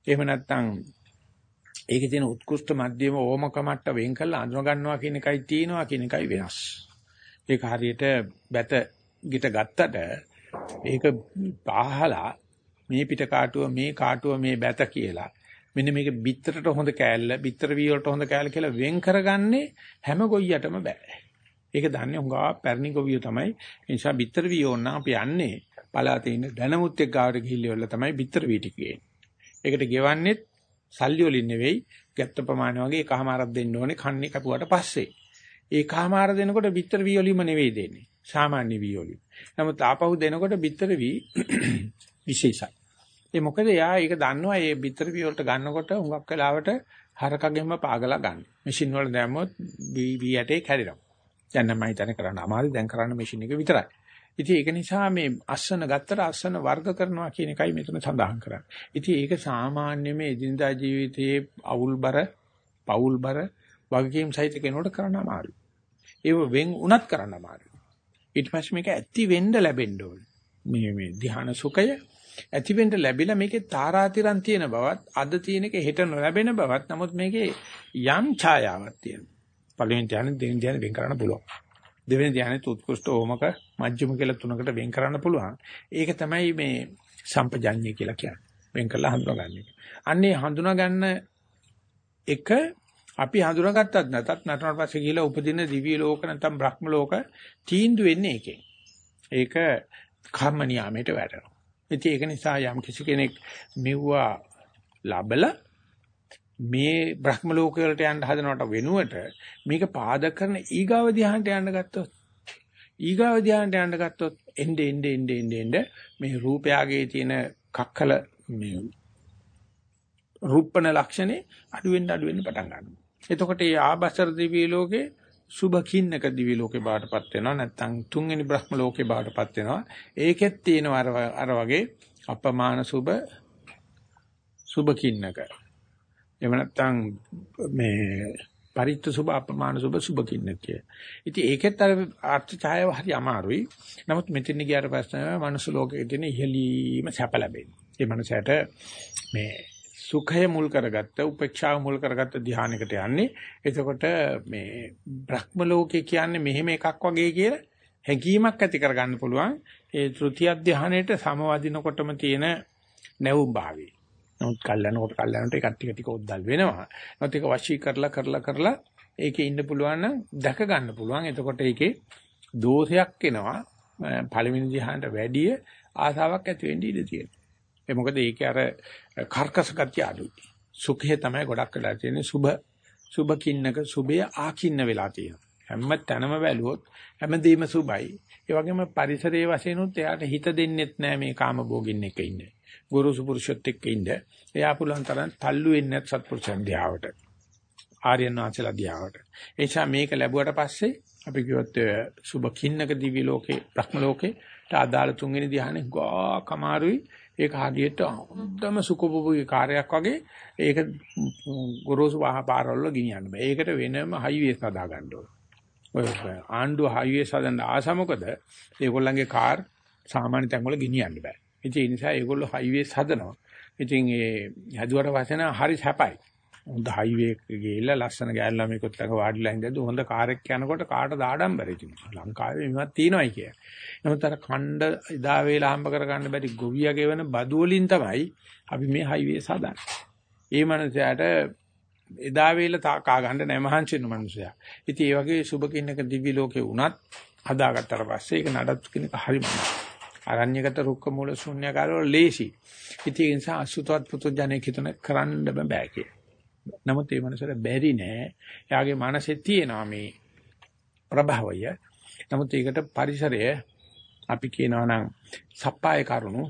එහෙම නැත්නම් ඒකේ තියෙන උත්කෘෂ්ඨ මධ්‍යම ඕමක මට්ට වෙන් කරලා අඳුර ගන්නවා කියන එකයි තියෙනවා කියන එකයි වෙනස්. ඒක හරියට බැත ගිට ගත්තට ඒක පාහලා මේ පිට කාටුව මේ කාටුව මේ බැත කියලා මෙන්න මේක බිත්තරට හොඳ කෑල්ල බිත්තර වී වලට හොඳ කෑල්ල කියලා වෙන් කරගන්නේ හැම ගොයියටම බෑ. ඒක දන්නේ හුඟා පැරණි ගොවියෝ තමයි. ඒ නිසා බිත්තර වී ඕන අපි යන්නේ පලාතේ ඉන්න දැනමුත් එක්ක ගාවට ගිහිල්ලා තමයි බිත්තර වී ටික ඒකට ගෙවන්නේත් සල්ලි වලින් නෙවෙයි ගැත්ත ප්‍රමාණය වගේ එකමාරක් දෙන්න ඕනේ කන්නේ කපුවට පස්සේ. ඒ කමාර දෙනකොට බිත්තර වී වලින්ම නෙවෙයි දෙන්නේ. සාමාන්‍ය වී වලින්. නමුත් ආපහු දෙනකොට බිත්තර වී (coughs) විශේෂයි. ඒ මොකද එයා ඒක දන්නවා මේ බිත්තර වී වලට ගන්නකොට හුඟක් වෙලාවට හරකගෙම පාගලා ගන්න. මැෂින් වල දැම්මොත් වී යටේ කැඩෙනවා. දැන් නම් මම හිතන්නේ කරන්න අමාරුයි දැන් කරන්න මැෂින් එක විතරයි. ඉතින් ඒක නිසා මේ අස්සන ගත්තට අස්සන වර්ග කරනවා කියන එකයි මෙතන සඳහන් කරන්නේ. ඉතින් ඒක සාමාන්‍ය මේ එදිනදා ජීවිතයේ අවුල්බර, පෞල්බර වගකීම් සහිත කෙනෙකුට කරන්න අමාරුයි. ඒව වෙන් උනත් කරන්න අමාරුයි. ඊට පස්සේ මේක ඇති වෙන්න ලැබෙන්න ඕනේ. මේ මේ ධ්‍යාන සුඛය ඇති වෙන්න ලැබිලා මේකේ තාරාතිරම් තියෙන බවත් අද තියෙන එක හෙට නොලැබෙන බවත් නමුත් මේකේ යම් ඡායාවක් තියෙනවා. පළවෙනි ධ්‍යානෙ දෙවෙනි ධ්‍යානෙ වෙන් කරන්න පුළුවන්. දෙවෙනි ධ්‍යානෙ උත්කෘෂ්ඨ ඕමක මජ්ජිම කියලා තුනකට වෙන් කරන්න පුළුවන්. ඒක තමයි මේ සම්පජඤ්ඤය කියලා කියන්නේ. වෙන් කරලා හඳුනාගන්න එක. අන්නේ හඳුනා ගන්න එක අපි හඳුනාගත්තත් නැතත් නටනට පස්සේ ගිහිලා උපදින දිව්‍ය ලෝක නැත්නම් බ්‍රහ්ම ලෝක තීන්දු වෙන්නේ ඒකෙන්. ඒක කර්ම නියාමයට වැටෙනවා. ඉතින් ඒක නිසා යම් කිසි කෙනෙක් මෙවුවා ලබලා මේ බ්‍රහ්ම ලෝක වලට යන්න හදනවට වෙනුවට මේක පාදක කරන ඊගාව ධ්‍යානට යන්න ගත්තොත් ඊගාව ධ්‍යානට යන්න ගත්තොත් එnde ende ende ende ende මේ රූපයාගේ තියෙන කක්කල මේ රූපණ ලක්ෂණේ අඩු වෙන්න අඩු වෙන්න පටන් ගන්නවා. එතකොට මේ ආබසර දිව්‍ය ලෝකේ සුභකින්නක දිව්‍ය ලෝකේ බාටපත් වෙනවා නැත්නම් තුන්වෙනි බ්‍රහ්ම ලෝකේ බාටපත් වෙනවා. ඒකෙත් තියෙනවා අර වගේ අපමාන සුභ සුභකින්නක එහෙම නැත්නම් මේ පරිත්‍ත සුභ අපමාන සුභ සුභ කින්නකය. ඉතින් ඒකෙත් අර අර්ථ ඡායාව හරි අමාරුයි. නමුත් මෙතන ගියාට පස්සේ මනුස්ස ලෝකයේ තියෙන ඉහළීම සැප ලැබෙන්නේ. ඒ මනසට මේ සුඛය මුල් කරගත්ත උපේක්ෂාව මුල් කරගත්ත ධානයකට යන්නේ. එතකොට මේ බ්‍රහ්ම ලෝකේ කියන්නේ මෙහෙම එකක් වගේ කියලා හැඟීමක් ඇති කරගන්න පුළුවන්. ඒ තෘතිය ධානයේට සමවදිනකොටම තියෙන නැවුම් භාවය. නමුත් කල්යනකොට කල්යනට එකක් ටික ටික උද්දල් වෙනවා. නමුත් ඒක වශී කරලා කරලා කරලා ඒකේ ඉන්න පුළුවන් නම් දැක ගන්න පුළුවන්. එතකොට ඒකේ දෝෂයක් එනවා. පළවෙනි ධ්‍යානට වැඩිය ආසාවක් ඇති වෙන්න ඉඩ තියෙනවා. ඒ මොකද ඒකේ අර කර්කස ගතිය අඩුයි. සුඛය තමයි ගොඩක් වෙලා තියෙන්නේ. සුභ සුභ කින්නක සුභය ආකින්න වෙලා තියෙනවා. හැම තැනම බැලුවොත් හැමදේම සුභයි. ඒ වගේම පරිසරයේ වශයෙන් උත් එයාට හිත දෙන්නෙත් නෑ මේ කාම භෝගින් එක ඉන්නේ. ගුරුසු පුරුෂයත් එක්ක ඉන්න. එයා පුළුවන් තරම් තල්ලු වෙන්නේ නැත් සත්පුරුෂයන් දිහාවට. ආර්යයන් වහන්සේලා දිහාවට. ඒ නිසා මේක ලැබුවට පස්සේ අපි කිව්වොත් සුභ කින්නක දිවි ලෝකේ, බ්‍රහ්ම ලෝකේට අදාළ තුන්වෙනි ධ්‍යානෙ ගා කමාරුයි. ඒක හදියට හොඳම සුඛභෝගී කාර්යයක් වගේ ඒක ගොරෝසු වාහ පාරවල ගෙනියන්න බෑ. ඒකට වෙනම හයිවේස් හදා ගන්න ඕන. ඔය ආණ්ඩුව හයිවේස් හදන්න ආස මොකද? ඒගොල්ලන්ගේ කාර් සාමාන්‍ය තැන්වල ගෙනියන්න බෑ. ඉතින් ඒ නිසා ඒගොල්ලෝ හයිවේස් හදනවා. ඉතින් ඒ හැදුවට පස්සේ නම් හරි සැපයි. හොඳ හයිවේ එක ගිහිල්ලා ලස්සන ගෑල් ළමයෙකුත් ළඟ වාඩිලා ඉඳද්දි හොඳ කාර් එකක් යනකොට කාටද ආඩම්බරයි තිබුණා. ලංකාවේ මේවත් තියෙනවයි කිය. නමුත් අර ඛණ්ඩ එදා වේලා හම්බ කරගන්න බැරි ගොවියා ගෙවන බදු වලින් තමයි අපි මේ හයිවේ සදන්නේ. ඒ මනුස්සයාට එදා වේලා තාකා ගන්න නැ මහන්සි වෙන මනුස්සයා. ඉතින් ඒ වගේ සුබ කින්නක දිවි ලෝකේ වුණත් හදාගත්තට පස්සේ ඒක නඩත්තු කෙනෙක් හරිම. අරණ්‍යගත රුක්ක මූල ශුන්‍යකාරවල ලේසි. ඉතින් ඒ නිසා අසුතවත් පුතු ජනෙක් හිතන කරන්න බෑ කිය. නමුත් ඒ මනසට බැරි නෑ. එයාගේ මනසේ තියෙනවා මේ ප්‍රභාවය. නමුත් ඒකට පරිසරය අපි කියනවා නම් සප්පාය කරුණු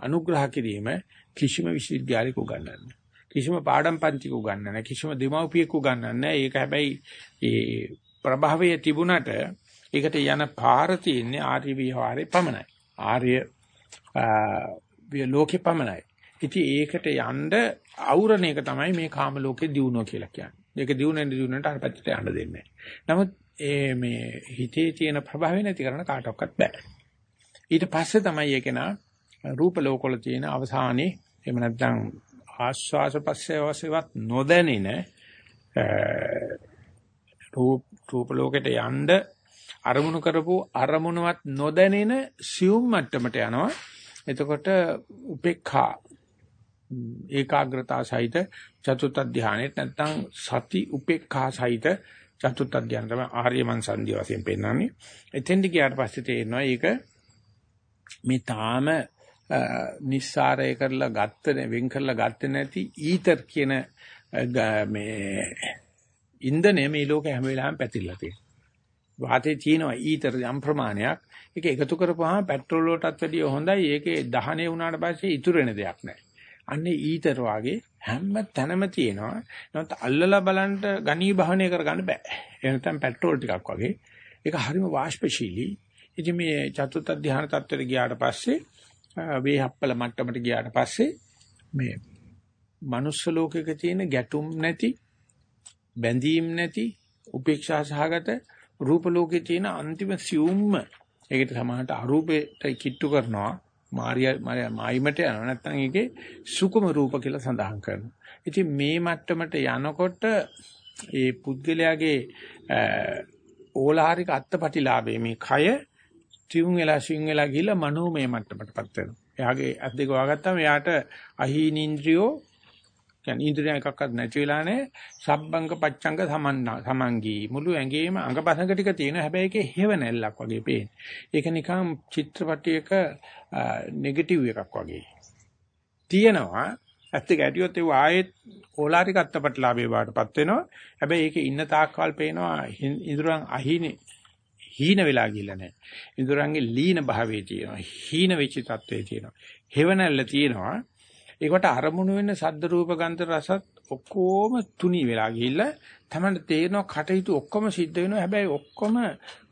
අනුග්‍රහ කිරීම කිසිම විශ්වවිද්‍යාලයක උගන්වන්නේ කිසිම පාඩම් පන්තික උගන්වන්නේ නැහැ කිසිම දෙමව්පියෙක් උගන්වන්නේ නැහැ ඒක හැබැයි ඒ ප්‍රභාවය තිබුණට ඒකට යන පාර තියෙන්නේ ආර්ය විහාරේ පමණයි ආර්ය ලෝකේ පමණයි ඉතින් ඒකට යන්න අවුරණ එක තමයි මේ කාම ලෝකේ දියුණුව කියලා කියන්නේ. ඒක දියුණුවෙන් දියුණුවට අර පැත්තට යන්න දෙන්නේ නමුත් ඒ මේ හිතේ තියෙන ප්‍රභාවය නැති කරන කාටවත් බෑ. ඊට පස්සේ තමයි ඒක නා රූප ලෝකවල තියෙන අවසානයේ එහෙම නැත්නම් ආස්වාස පස්සේ වශයෙන්වත් නොදැනෙන රූප රූප ලෝකෙට යන්න අරමුණු කරපු අරමුණවත් නොදැනෙන සියුම් මට්ටමට යනවා. එතකොට උපේක්ඛා ඒකාග්‍රතාව සහිත චතුත් ධානයෙත් නැත්නම් සති උපේක්ඛා සහිත චතුත් ධානය තමයි ආර්යමන් සංධිය වශයෙන් පෙන්වන්නේ. එතෙන්ට ගියාට පස්සේ තේරෙනවා ඒක මේ තාම නිස්සාරය කරලා ගත්ත වෙන් කරලා ගත්තේ නැති ඊතර් කියන මේ ඉන්ධනය මේ ලෝකේ හැම වෙලාවෙම පැතිරලා තියෙනවා. වාතේ තියෙනවා ඊතර යම් ප්‍රමාණයක්. ඒක එකතු කරපුවාම පෙට්‍රෝල් වලටත් වැඩිය හොඳයි. ඒකේ දහණය වුණාට පස්සේ ඉතුරු වෙන දෙයක් නැහැ. අන්නේ ඊතර වාගේ හැම තැනම තියෙනවා. නමුත් අල්ලලා බලන්න ගණී භවනය කරගන්න බෑ. ඒ නැත්නම් පෙට්‍රෝල් ටිකක් වගේ. ඒක හරිම වාෂ්පශීලී. ඉතින් මේ චතුත් ධානය තත්ත්වයට ගියාට පස්සේ වේහප්පල මට්ටමට ගියාට පස්සේ මේ manuss ලෝකයක තියෙන ගැටුම් නැති බැඳීම් නැති උපේක්ෂා සහගත රූප ලෝකේ තියෙන අන්තිම සියුම්ම ඒකට සමානට අරූපයට කිට්ටු කරනවා මාරියා මායිමට යනවා නැත්නම් ඒකේ සුකුම රූප කියලා සඳහන් කරනවා. ඉතින් මේ මට්ටමට යනකොට ඒ පුද්ගලයාගේ ඕලාරික අත්පටිලාභේ මේ කය ටියුන් වෙලා සිං වෙලා ගිහිල්ලා මනෝමය මට්ටමටපත් වෙනවා. එයාගේ අත් දෙක වහගත්තාම එයාට අහීනින්ද්‍රියෝ කියන්නේ ඉන්ද්‍රිය එකක්වත් නැති වෙලා නැහැ. සබ්බංග පච්චංග සමන්නා සමංගී මුළු ඇඟේම අංගපසංග ටික තියෙනවා. හැබැයි ඒකේ හේව නැල්ලක් වගේ පේන. ඒක නිකන් චිත්‍රපටයක නෙගටිව් එකක් වගේ. තියෙනවා ඇත්ත ගැටියොත් ඒ ආයෙත් ඕලාරික අත්පත්ලාභේ වාටපත් වෙනවා. හැබැයි ඒකේ ඉන්න තාක්කල් පේනවා ඉඳුරන් අහිනේ හීන වෙලා ගිල්ල නැහැ. ඉඳුරන්ගේ ලීන භාවයේ තියෙනවා. හීන වෙච්ච තත්වයේ තියෙනවා. හෙවණැල්ල තියෙනවා. ඒකට අරමුණු වෙන සද්ද රූප ගන්ධ රසත් ඔක්කොම තුනී වෙලා ගිහිල්ලා තමයි තේරෙනවා කටයුතු ඔක්කොම සිද්ධ වෙනවා හැබැයි ඔක්කොම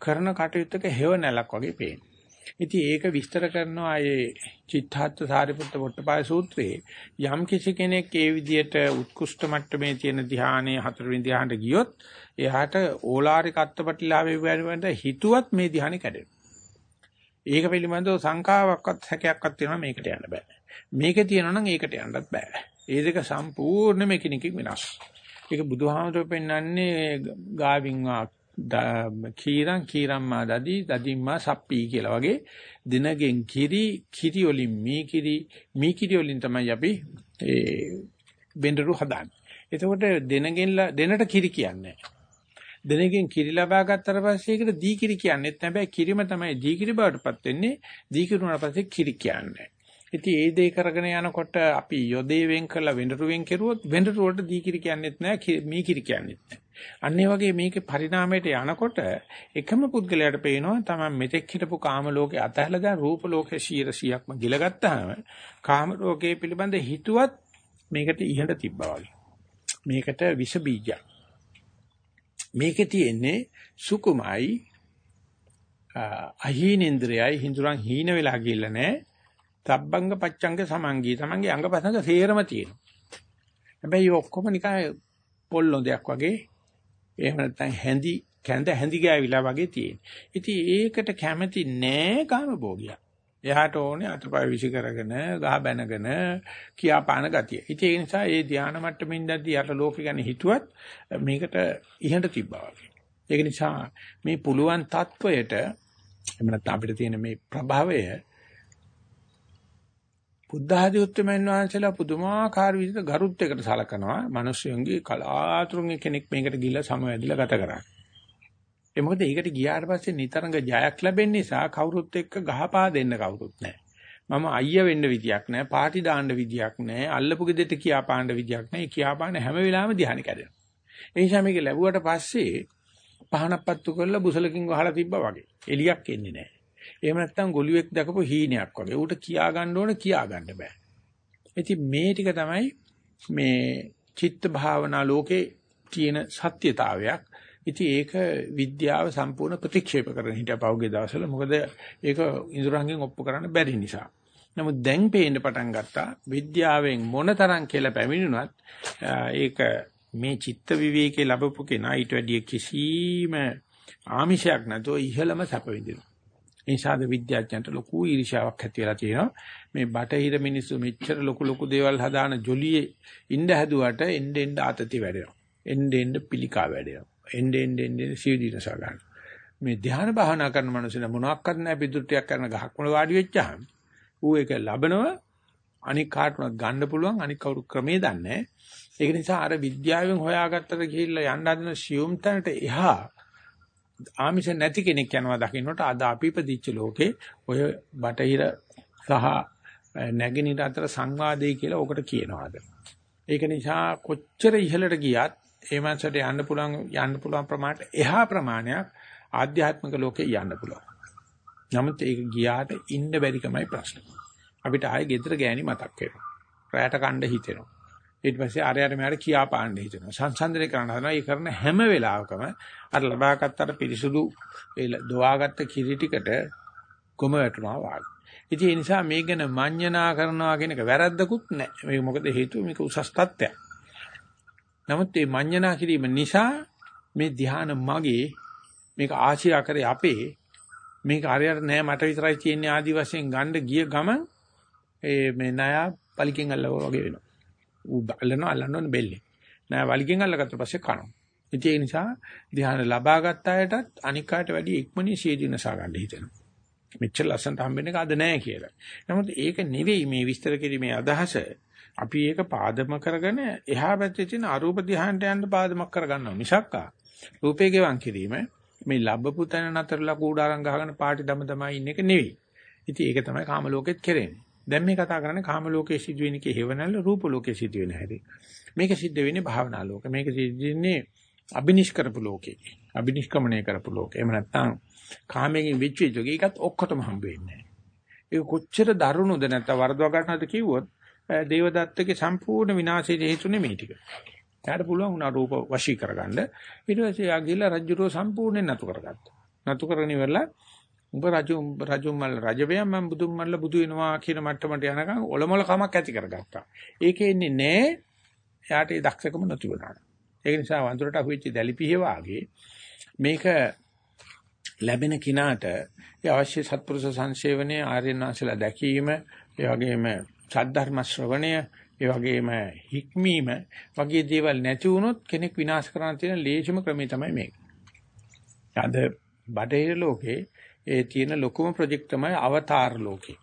කරන කටයුත්තක හේව නැලක් වගේ පේනවා. ඉතින් ඒක විස්තර කරනවා ඒ චිත්තාත්ථ සාරිපුත්ත පොට්ටපාය සූත්‍රයේ යම් කිසි කෙනෙක් ඒ විදිහට උත්කෘෂ්ඨ මට්ටමේ තියෙන ධ්‍යානයේ හතරවෙනි ධ්‍යානට ගියොත් එයාට ඕලාරික අත්පටිලාභේ වෙනවට හිතුවත් මේ ධ්‍යානෙ කැඩෙනවා. ඒක පිළිබඳව සංකාවක්වත් හැකයක්වත් තියෙනවා මේකට යන්න බෑ. මේකේ තියෙනවා නම් ඒකට යන්නත් බෑ. ඒ දෙක සම්පූර්ණයෙන්ම එකිනෙකින් වෙනස්. ඒක බුදුහාමතුරු පෙන්වන්නේ ගාවින්වා කීරං කීරම්මා දදි දදිම්මා සප්පී කියලා වගේ දිනගෙන් කිරි කිරි වලින් මී කිරි මී කිරි වලින් තමයි අපි ඒ බෙන්ඩරු හදාන්නේ. එතකොට දෙනගෙන් දෙනට කිරි කියන්නේ දෙනගෙන් කිරි ලබා ගත්තට පස්සේ ඒකට දී කිරි කියන්නේත් නැහැ. කිරිම තමයි දී කිරි බවටපත් වෙන්නේ. දී කිරුණාට පස්සේ කිරි කියන්නේ. ඉතින් ඒ දේ කරගෙන යනකොට අපි යොදේ වෙන් කරලා වෙඬරු වෙන් කෙරුවොත් වෙඬරු වලට දී කිරි කියන්නෙත් නැහැ මී කිරි කියන්නෙත් නැහැ. අන්න ඒ වගේ මේකේ පරිණාමයට යනකොට එකම පුද්ගලයාට පේනවා තමයි මෙතෙක් හිටපු කාම ලෝකේ අතහැලා දැන් රූප ලෝකේ 100%ක්ම ගිලගත්තාම කාම ලෝකයේ පිළිබඳ හිතුවත් මේකට ඉහළ තිබ්බා වගේ. මේකට විස බීජයක්. මේකේ තියෙන්නේ සුකුමයි අහීනේන්ද්‍රයයි හිඳුරන් හීන වෙලා ගිල්ල නැහැ. තබ්බංග පච්චංග සමංගී තමන්ගේ අංගපසංග සේරම තියෙනවා. හැබැයි ඔක්කොම නිකන් පොල්ලොන්දයක් වගේ එහෙම නැත්නම් හැඳි කැඳ හැඳි ගෑවිලා වගේ තියෙන. ඉතින් ඒකට කැමති නෑ කාම භෝගියා. එයාට ඕනේ අතපය විසි කරගෙන ගහ බැනගෙන කියාපාන ගතිය. ඉතින් ඒ නිසා මේ ධානා මට්ටමින් දැද්දී යට ලෝක ගැන හිතුවත් මේකට ඉහඳ තිබ්බා වගේ. ඒක නිසා මේ පුළුවන් තත්වයට එහෙම නැත්නම් අපිට තියෙන මේ ප්‍රභවය බුද්ධ ආදී උත්තරමයන් වහන්සේලා පුදුමාකාර විදිහට ගරුත්වයකට සලකනවා. මිනිස්සුන්ගේ කලාතුරකින් කෙනෙක් මේකට ගිහිල්ලා සමවැදිලා ගත කරන්නේ. ඒ මොකද ඒකට ගියාට පස්සේ නිතරංග ජයක් ලැබෙන නිසා කවුරුත් එක්ක ගහපා දෙන්න කවුරුත් නැහැ. මම අයියා වෙන්න විදියක් නැහැ, පාටි දාන්න විදියක් නැහැ, අල්ලපු ගෙදෙට කියා පාන්න විදියක් නැහැ. කියා පාන්න හැම වෙලාවෙම ධ්‍යාන කැඩෙනවා. ඒ නිසා මේක ලැබුවට පස්සේ පහනක් පත්තු කරලා බුසලකින් වහලා තිබ්බා වගේ. එලියක් එන්නේ නැහැ. එහෙම නැත්නම් ගොළුෙක් දැකපු හීනයක් වගේ. ඌට කියා ගන්න ඕන කියා ගන්න බෑ. ඉතින් මේ ටික තමයි මේ චිත්ත භාවනා ලෝකේ තියෙන සත්‍යතාවයක්. ඉතින් ඒක විද්‍යාව සම්පූර්ණ ප්‍රතික්ෂේප කරන හිටියා පහුගිය දවස්වල මොකද ඒක ඉඳුරංගෙන් ඔප්පු කරන්න බැරි නිසා. නමුත් දැන් පේන්න පටන් ගත්තා විද්‍යාවෙන් මොනතරම් කියලා පැමිණුණත් ඒක මේ චිත්ත විවේකේ ලැබපු කෙනා ඊට වැඩිය කිසිම ආමිෂයක් නැතුව ඉහළම සැප විඳිනවා. ඒ නිසාද විද්‍යාඥයන්ට ලොකු ඊර්ෂ්‍යාවක් ඇති වෙලා තියෙනවා. මේ බටහිර මිනිස්සු මෙච්චර ලොකු ලොකු දේවල් හදාන ජොලියේ ඉඳ හැදුවට එන්න එන්න ආතති වැඩෙනවා. එන්න එන්න පිළිකා වැඩෙනවා. එන්න එන්න එන්න සියදිනස ගන්න. මේ ධ්‍යාන භාවනා කරන මනුස්සයන මොනවාක්වත් නැහැ පිටුට්ටියක් කරන ගහක් මුල වාඩි වෙච්චාම ඌ ඒක ලබනව අනික් කාටවත් ගන්න පුළුවන් අනික් කවුරු ක්‍රමේ දන්නේ ඒක නිසා අර විද්‍යාවෙන් හොයාගත්තට ගිහිල්ලා යන්න හදන සියුම් තැනට එහා ආමිෂ නැති කෙනෙක් යනවා දකින්නට අද අපි ඉපදිච්ච ලෝකේ ඔය බටහිර සහ නැගිනිට අතර සංවාදේ කියලා ඔකට කියනවාද ඒක නිසා කොච්චර ඉහළට ගියත් ඒ මනසට යන්න පුළුවන් යන්න පුළුවන් ප්‍රමාණයට එහා ප්‍රමාණයක් ආධ්‍යාත්මික ලෝකේ යන්න පුළුවන්. නමුත් ඒක ගියාට ඉන්න බැරිකමයි ප්‍රශ්නේ. අපිට ආයේ gedara ගෑණි මතක් වෙනවා. රැයට කණ්ඩ හිතෙනවා. ඊට පස්සේ ආරයට මෙයාට කියා පාන්න හිතෙනවා. සංසන්දනය කරන්න හදනවා. ඒ කරන හැම වෙලාවකම අර ලබාගත් අර පිරිසුදු ඒ දොවාගත්ත කිරි ටිකට කොම වැටුණා වාගේ. ඉතින් ඒ නිසා මේක ගැන මඤ්ඤණා කරනවා කියන එක වැරද්දකුත් නැහැ. මේක මොකද හේතුව මේක උසස් තත්ත්වයක්. නමුත් මේ මඤ්ඤණා කිරීම නිසා මේ ධ්‍යාන මගේ මේක ආශිර්වා කරේ අපේ මේක හරියට නෑ මට විතරයි තියෙන්නේ ආදි වශයෙන් ගන්න ගිය ගමන් ඒ මේ ණය පලිකෙන් අල්ලවා වගේ වෙනවා. ඌ අල්ලනවා අල්ලන්න ඕනේ බෙල්ලේ. ණය වලිගෙන් අල්ලගත්ත පස්සේ කනවා. ඉතින් ඒ නිසා ධ්‍යාන ලබා ගත්ත අයටත් අනික් අයට වැඩි ඉක්මනින් සියදිනසා ගන්න හිතෙනවා. මෙච්චර ලස්සනට හම්බෙන්න එක අද නෑ කියලා. නමුත් ඒක නෙවෙයි මේ විස්තර කිරීමේ අදහස. අපි ඒක පාදම කරගෙන එහා පැත්තේ තියෙන අරූප ධ්‍යානට යන්න පාදමක් කරගන්නවා මිසක්කා රූපේ ගෙවන් කිරීම මේ ලැබපු තැන නතරලා කූඩාරම් ගහගෙන පාටි දම තමයි ඉන්න එක නෙවෙයි. ඉතින් ඒක තමයි කාම ලෝකෙත් කෙරෙන්නේ. දැන් මේ කතා කරන්නේ කාම ලෝකයේ සිදුවෙන එකේ හේවණල්ල රූප ලෝකයේ සිදුවෙන හැටි. මේක සිද්ධ වෙන්නේ භාවනා ලෝකෙ. මේක සිද්ධ වෙන්නේ අබිනිෂ්කරපු ලෝකේ. අබිනිෂ්ක්‍මණය කරපු ලෝකේ. එහෙම නැත්නම් කාමයෙන් විච් විචෝගේ ඒකත් ඔක්කොටම හම්බ වෙන්නේ නැහැ. ඒක කොච්චර දරුණුද නැත්නම් වරදවා ගන්නවද කිව්වොත් දේවදත්තගේ සම්පූර්ණ විනාශයට හේතුනේ මේ ටික. එයාට පුළුවන් වුණා රූප වශී කරගන්න. ඊට පස්සේ යා ගිහලා රජුරෝ සම්පූර්ණයෙන් නතු කරගත්තා. නතු කරගෙන ඉවරලා උඹ රජු රජු මල් රජබයන් මම බුදුන් මල්ල බුදු වෙනවා කියන මට්ටමට යනකම් ඔලොමල කමක් ඇති කරගත්තා. ඒකේ ඉන්නේ නෑ එයාට ඒ දක්ෂකම නැති වුණා. ඒක නිසා වඳුරට අහුවෙච්ච දැලිපිහ වාගේ මේක ලැබෙන කිනාට ඒ අවශ්‍ය සත්පුරුෂ සංසේවනයේ ආර්යයන් වහන්සේලා දැකීම ඒ වගේම සද්ධර්ම ශ්‍රවණය ඒ වගේම හික්මීම වගේ දේවල් නැති වුණොත් කෙනෙක් විනාශ කරන්න තියෙන ලේසිම ක්‍රමය තමයි මේක. අද බටහිර ලෝකේ ඒ තියෙන ලොකුම ප්‍රොජෙක්ට් තමයි අවතාර ලෝකේ.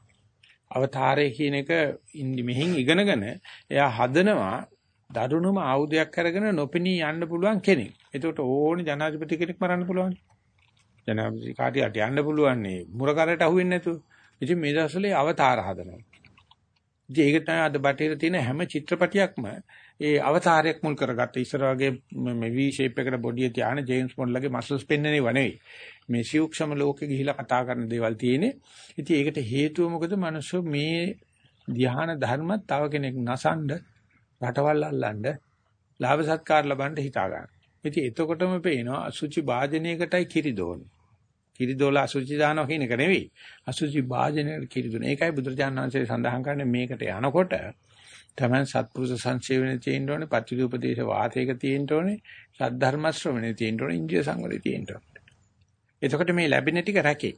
අවතාරය කියන එක ඉන්දි මෙහින් ඉගෙනගෙන එයා හදනවා දරුණුම ආයුධයක් අරගෙන නොපෙනී යන්න පුළුවන් කෙනෙක්. එතකොට ඕනි ජනාධිපති කෙනෙක් මරන්න පුළුවන්. ජනාධිපති කාටියට යන්න පුළුවන් නේ මුරකරට අහුවෙන්නේ නැතුව. ඉතින් මේ දවස්වල අවතාර හදනවා. ඉතින් ඒක තමයි අද බටේර තියෙන හැම චිත්‍රපටියක්ම ඒ අවතාරයක් මුල් කරගත්ත. ඉස්සර වගේ මේ V shape එකට බොඩිය තියාන ජේම්ස් බොන්ඩ්ලගේ මසල්ස් පෙන්නනේ වනෙවි. මේ සියුක්ෂම ලෝකෙ ගිහිලා කතා කරන දේවල් තියෙන්නේ. ඉතින් ඒකට හේතුව මොකද? මිනිස්සු මේ ධ්‍යාන ධර්මත් තව කෙනෙක් නසන්න, රටවල් අල්ලන්න, ලාභ සත්කාර ලබන්න හිතා ගන්න. ඉතින් එතකොටම පේනවා අසුචි වාදනයකටයි කිරි දෝන්නේ. කිරිදෝල අසුචි දානවා කියන එක නෙවෙයි. අසුචි භාජනයේ කිරිදුන. ඒකයි බුදුරජාණන් වහන්සේ සඳහන් කරන්නේ මේකට යනකොට තමයි සත්පුරුෂ සංසේවනේ තියෙන්න ඕනේ, පටිවිපදේශ වාතයක තියෙන්න ඕනේ, සද්ධර්ම ශ්‍රවණේ තියෙන්න ඕනේ, ඉන්ද්‍රිය සංවරේ තියෙන්න ඕනේ. එතකොට මේ ලැබෙන ටික රැකේ.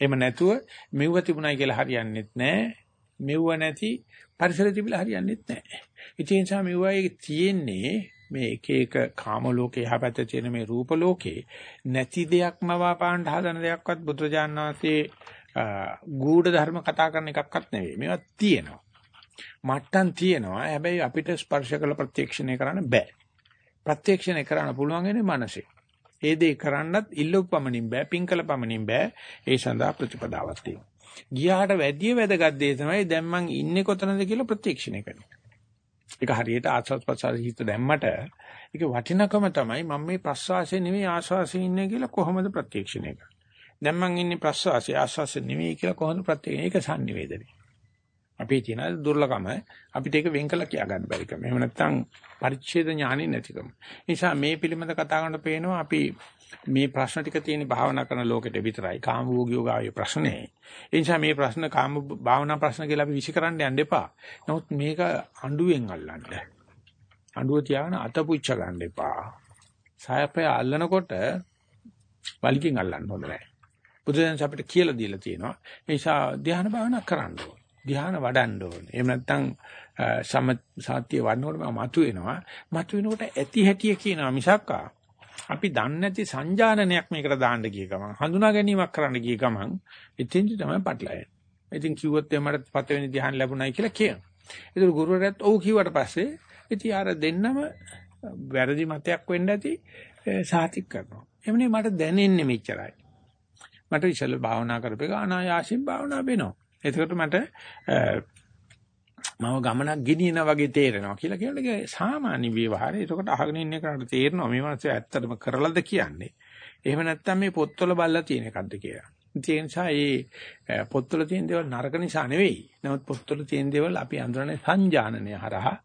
එහෙම නැතුව මෙව්ව තිබුණයි කියලා හරියන්නේත් නැහැ. මෙව්ව නැති පරිසරය තිබිලා හරියන්නේත් නැහැ. ඒ නිසා මෙව්වයි තියෙන්නේ මේ එක එක කාම ලෝකේ යහපැත තියෙන මේ රූප ලෝකේ නැති දෙයක්ම වාපාණ්ඩ හදන දෙයක්වත් බුදුරජාණන් වහන්සේ ගූඪ ධර්ම කතා කරන එකක්වත් නෙවෙයි. මේවා තියෙනවා. මට්ටම් තියෙනවා. හැබැයි අපිට ස්පර්ශ කළ ප්‍රත්‍යක්ෂණය කරන්න බෑ. ප්‍රත්‍යක්ෂණය කරන්න පුළුවන් වෙන්නේ මනසේ. ඒ දේ කරන්නත් ඉල්ලුපමණින් බෑ, පිංකල පමණින් බෑ. ඒ සඳහා ප්‍රතිපදාවක් තියෙනවා. ගියාට වැඩි වැදගත් දේ තමයි දැන් මං ඉන්නේ කොතනද කියලා ප්‍රත්‍යක්ෂණය කරන එක. ඒක හරියට ආස්වාද ප්‍රසාර හිත දැම්මට ඒක වටිනකම තමයි මම මේ ප්‍රස්වාසයේ නෙමෙයි ආස්වාසයේ ඉන්නේ කියලා කොහොමද ප්‍රත්‍යක්ෂණය කරන්නේ. දැන් මං ඉන්නේ ප්‍රස්වාසයේ ආස්වාසයේ නෙමෙයි කියලා කොහොමද ප්‍රත්‍යක්ෂණය? ඒක sannivedana. අපේ තියෙන දුර්ලභම අපිට ඒක වෙන් කළා කියා ගන්න බැරි කම. එහෙම නැත්නම් පරිච්ඡේද ඥානෙ නැතිකම. නිසා මේ පිළිබඳ කතා කරනකොට පේනවා අපි මේ ප්‍රශ්න ටික තියෙන භාවනා කරන ලෝකෙට විතරයි. කාම භෝගියෝගාවේ ප්‍රශ්නේ. ඒ නිසා මේ ප්‍රශ්න කාම භාවනා ප්‍රශ්න කියලා අපි විසිකරන්න යන්න එපා. නමුත් මේක අඬුවෙන් අල්ලන්න. අඬුව තියාගෙන අත පුච්ච ගන්න එපා. සායපය අල්ලනකොට වලිකින් අල්ලන්න හොඳ නැහැ. බුදුදහම අපිට කියලා දීලා තියෙනවා. ඒ නිසා ධ්‍යාන භාවනා කරන්න ඕනේ. ධ්‍යාන වඩන්න ඕනේ. එහෙම නැත්නම් සම සාත්‍ය වඩනකොට මතු වෙනවා. මතු වෙනකොට ඇති හැටිය කියනවා මිසක්කා අපි දන්නේ නැති සංජානනයක් මේකට දාන්න ගිය ගමන් හඳුනා ගැනීමක් කරන්න ගිය ගමන් එතෙන්දි තමයි පටලැවෙන්නේ. ඉතින් කිව්වොත් මට පතවෙනි ධ්‍යාන ලැබුණයි කියලා කියනවා. ඒතර ගුරුවරයාත් ඔව් කිව්වට පස්සේ ඉතින් අර දෙන්නම වැරදි මතයක් වෙන්න ඇති සාතික් කරනවා. එමුනේ මට දැනෙන්නේ මෙච්චරයි. මට ඉස්සෙල්ලා භාවනා කරපේක අනායාසින් භාවනා වෙනවා. එතකොට මට මම ගමනක් ගෙනියනා වගේ තේරෙනවා කියලා කියන්නේ සාමාන්‍ය විවහාරය. එතකොට අහගෙන ඉන්න කෙනාට තේරෙනවා මේ මාසය ඇත්තටම කරලාද කියන්නේ. එහෙම නැත්නම් මේ පොත්වල බලලා තියෙන එකක්ද කියලා. ඒ නිසා මේ පොත්වල තියෙන දේවල් නරක නිසා නෙවෙයි. නමුත් පොත්වල තියෙන දේවල් අපි අඳුරන්නේ සංජානනය හරහා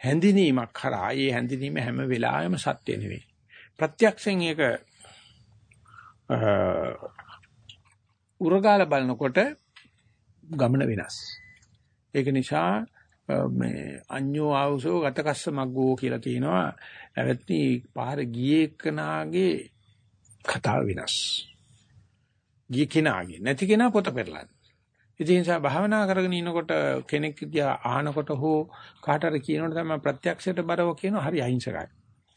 හැඳිනීමක් කරා. ඒ හැඳිනීම හැම වෙලාවෙම සත්‍ය නෙවෙයි. ප්‍රත්‍යක්ෂයෙන් ඒක උරගාල බලනකොට ගමන වෙනස්. ඒක නිසා මේ අඤ්ඤෝ ආවුසෝ ගතකස්ස මග්ගෝ කියලා තියෙනවා. නැවත්නි පාර ගියේ එක්කනාගේ කතාව වෙනස්. ගිය කෙනාගේ නැති කෙනා පොත පෙරලන්නේ. ඉතින් නිසා භාවනා කරගෙන ඉනකොට කෙනෙක් දිහා අහනකොට හෝ කාටර කියනකොට තමයි ප්‍රත්‍යක්ෂයට බරව කියන හරි අහිංසකයි.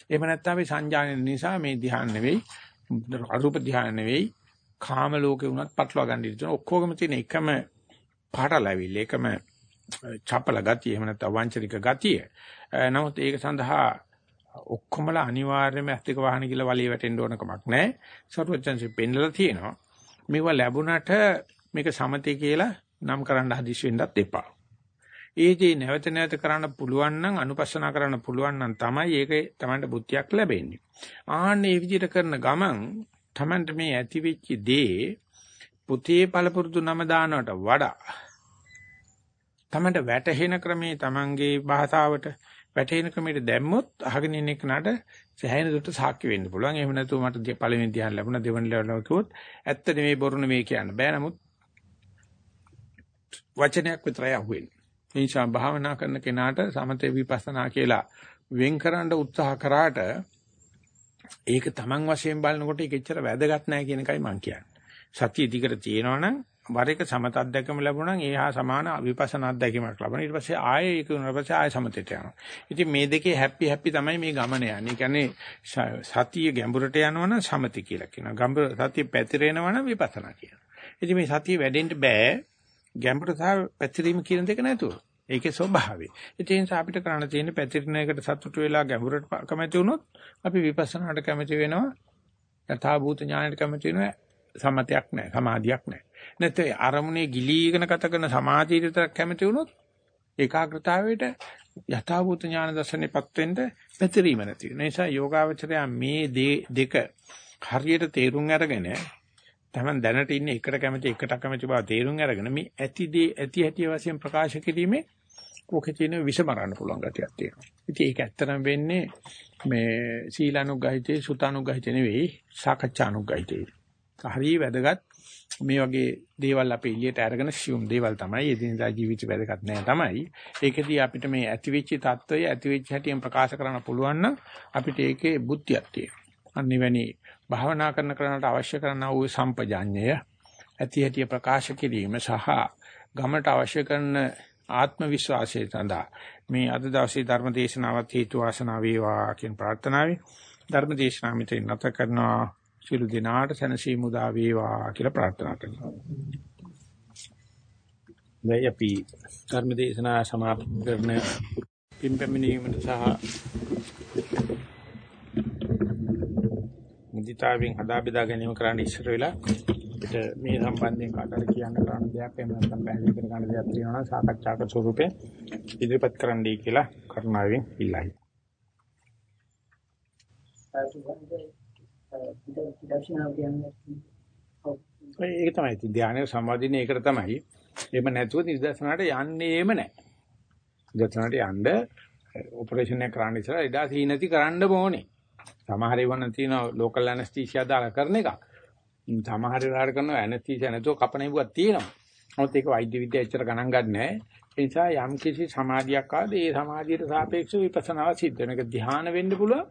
එහෙම නැත්නම් අපි සංජානන නිසා මේ ධ්‍යාන නෙවෙයි අරූප ධ්‍යාන නෙවෙයි කාම ලෝකේ වුණත් පටලවා ගන්න ඉතින් ඔක්කොගම තියෙන එකම පාටලැවිල්ල එකම චපල ගතිය එහෙම නැත්නම් වංචනික ගතිය. නමුත් ඒක සඳහා ඔක්කොමලා අනිවාර්යයෙන්ම ඇස්තික වාහන කියලා වලිය වැටෙන්න ඕන කමක් නැහැ. සරුවචන්සි පෙන්නලා තියෙනවා. මේවා ලැබුණට මේක සමතේ කියලා නම් කරන්න හදිස් වෙන්නත් එපා. ඒ දේ නැවත නැවත කරන්න පුළුවන් නම් අනුපස්සනා කරන්න පුළුවන් නම් තමයි ඒකේ Tamanට බුද්ධියක් ලැබෙන්නේ. ආන්නේ මේ විදිහට කරන ගමන් Tamanට මේ ඇතිවෙච්ච දේ පුතේ පළපුරුදු නම දානවට වඩා තමන්ට වැටහෙන ක්‍රමේ තමන්ගේ භාෂාවට වැටහෙන ක්‍රමයට දැම්මොත් අහගෙන ඉන්න එකනට සෑහෙන දුරට සාක්ෂි වෙන්න පුළුවන්. එහෙම නැතුව මට පළවෙනි ධ්‍යාන ලැබුණා දෙවෙනි ලැබුණා කිව්වොත් ඇත්ත නෙමෙයි බොරු නෙමෙයි කියන්න බෑ. නමුත් වචනයක් විතරයි අහුවෙන්නේ. ඒ නිසා භාවනා කරන කෙනාට සමතේ විපස්සනා කියලා වෙන් කරන්න උත්සාහ කරාට ඒක තමන් වශයෙන් බලනකොට ඒක එච්චර වැදගත් නැහැ කියන එකයි මම කියන්නේ. සතිය දිගට තියෙනවනම් වර එක සමත අධ්‍යක්ෂම ලැබුණා නම් ඒ හා සමාන විපස්සනා අධ්‍යක්ෂමක් ලබන. ඊට පස්සේ ආයේ ඒක උනන පස්සේ ආයේ සමතේට යනවා. ඉතින් මේ දෙකේ හැපි හැපි තමයි මේ ගමන යන්නේ. ඒ කියන්නේ සතිය ගැඹුරට යනවනම් සමති කියලා කියනවා. ගැඹුර සතිය පැතිරෙනවනම් විපස්සනා කියනවා. ඉතින් මේ සතිය වැඩෙන්න බෑ ගැඹුර සහ පැතිරීම කියන දෙක නැතුව. ඒකේ ස්වභාවය. ඒ නිසා අපිට කරන්න තියෙන්නේ පැතිරෙන එකට සතුටු වෙලා ගැඹුරට කැමති වුණොත් අපි විපස්සනාට කැමති වෙනවා. යථා භූත ඥානයට කැමති වෙනවා. සමතයක් නැහැ. සමාධියක් නැහැ. නැත්නම් අරමුණේ ගිලීගෙන ගත කරන සමාධියට විතරක් කැමති වුණොත් ඒකාග්‍රතාවයට යථාභූත ඥාන දර්ශනයපත් වෙන්න පැතිරීම නැති වෙන නිසා යෝගාවචරය මේ දෙක හරියට තේරුම් අරගෙන තමන් දැනට ඉන්නේ එකට කැමති එකට කැමති බව තේරුම් අරගෙන මේ ඇති දේ ඇති හැටි වශයෙන් ප්‍රකාශ කිරීමේ කෝකේ තියෙන විෂමරන්න පුළුවන් ගතියක් තියෙනවා. ඉතින් ඒක ඇත්තටම වෙන්නේ මේ සීලානුගහිතේ සුතානුගහිතේ නෙවෙයි සාකච්ඡානුගහිතේ. හරිය වැදගත් මේ වගේ දේවල් අපේ එළියට අරගෙන assume දේවල් තමයි එදිනදා ජීවිත වැදගත් නෑ තමයි. ඒකදී අපිට මේ ඇතිවිච්ච తত্ত্বය ඇතිවිච්ච හැටියෙන් ප්‍රකාශ කරන්න පුළුවන් නම් අපිට ඒකේ බුද්ධියක් තියෙනවා. අනිවැනි භාවනා කරන කරනට අවශ්‍ය කරන වූ සම්පජාඤ්ඤය ඇති හැටිය ප්‍රකාශ කිරීම සහ ගමට අවශ්‍ය කරන ආත්ම විශ්වාසය සඳහා මේ අද දවසේ ධර්ම දේශනාවත් හේතු වාසනා වේවා කියන ප්‍රාර්ථනාවයි ධර්ම දේශනාව මෙතන නැත කරනවා සියලු දිනාට සැනසීම උදා වේවා කියලා ප්‍රාර්ථනා කරනවා. දැන් අපි ධර්ම දේශනාව සමාප්ත කරන පින්පැමිණීමට සහ මුදිතාවෙන් හදා බෙදා ගැනීම කරන්න ඉස්සර වෙලා අපිට මේ සම්බන්ධයෙන් කාටද කියන්න කරන්න දෙයක් එහෙම නැත්නම් පැහැදිලි කර ගන්න දෙයක් තියෙනවා නම් සාකච්ඡාක ස්වරූපේ ඉදිරිපත් කරන්නයි කියලා කරුණාවෙන් ඉල්ලයි. ඒක තමයි ධානය සමාධිනේ ඒකට තමයි. එහෙම නැතුව නිදර්ශනට යන්නේම නැහැ. නිදර්ශනට යන්න ඔපරේෂන් එක කරන්න ඉස්සලා එදා සීනති කරන්න ඕනේ. සමහර ඒවා තියෙන ලෝකල් ඇනස්තීසියා දාලා කරන එක. සමහර වෙලාවට කරන ඇනස්තීසියා නැතුව කපන ඉබුවක් තියෙනවා. නමුත් ඒක වෛද්‍ය විද්‍යාව ඇත්තට ගණන් ගන්නෑ. ඒ නිසා යම් කිසි සමාධියක් ආවද ඒ සමාධියට සාපේක්ෂව විපස්සනාව සිද්ධ වෙන එක ධ්‍යාන වෙන්න පුළුවන්.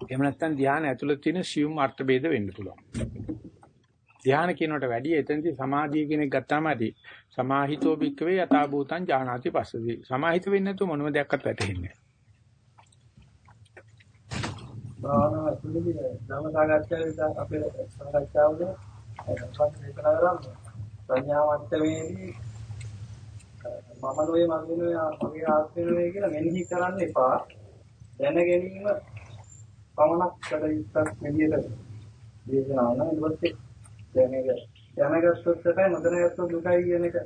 එහෙම නැත්නම් ධ්‍යාන ඇතුළත තියෙන සියුම් අර්ථ ભેද වෙන්න පුළුවන්. ධ්‍යාන කියනකට වැඩිය එතනදී සමාධිය කියන එක ගත්තාම ඇති. සමාහිතෝ භික්කවේ යථා භූතං ඥානාති පස්සදී. සමාහිත වෙන්නේ නැතුව මොනම දෙයක්වත් වැටහෙන්නේ නැහැ. භාවනාව ඇතුළේදී ධර්ම සාකච්ඡාවේ අපේ සාකච්ඡාවල දේශනා කරන්නේ සංඥා මට්ටමේදී මම නොවේ මගේ නොවේ මගේ ආත්මය නොවේ කියලා මෙනෙහි කරන්න එපා දැන ගැනීම පමණක් කළ යුත්තක් මෙදියට දේශනා කරනවා ඊට පස්සේ දැන එක දැනගත්තොත් තමයි නොදැනගත්තොත් දුකයි කියන එක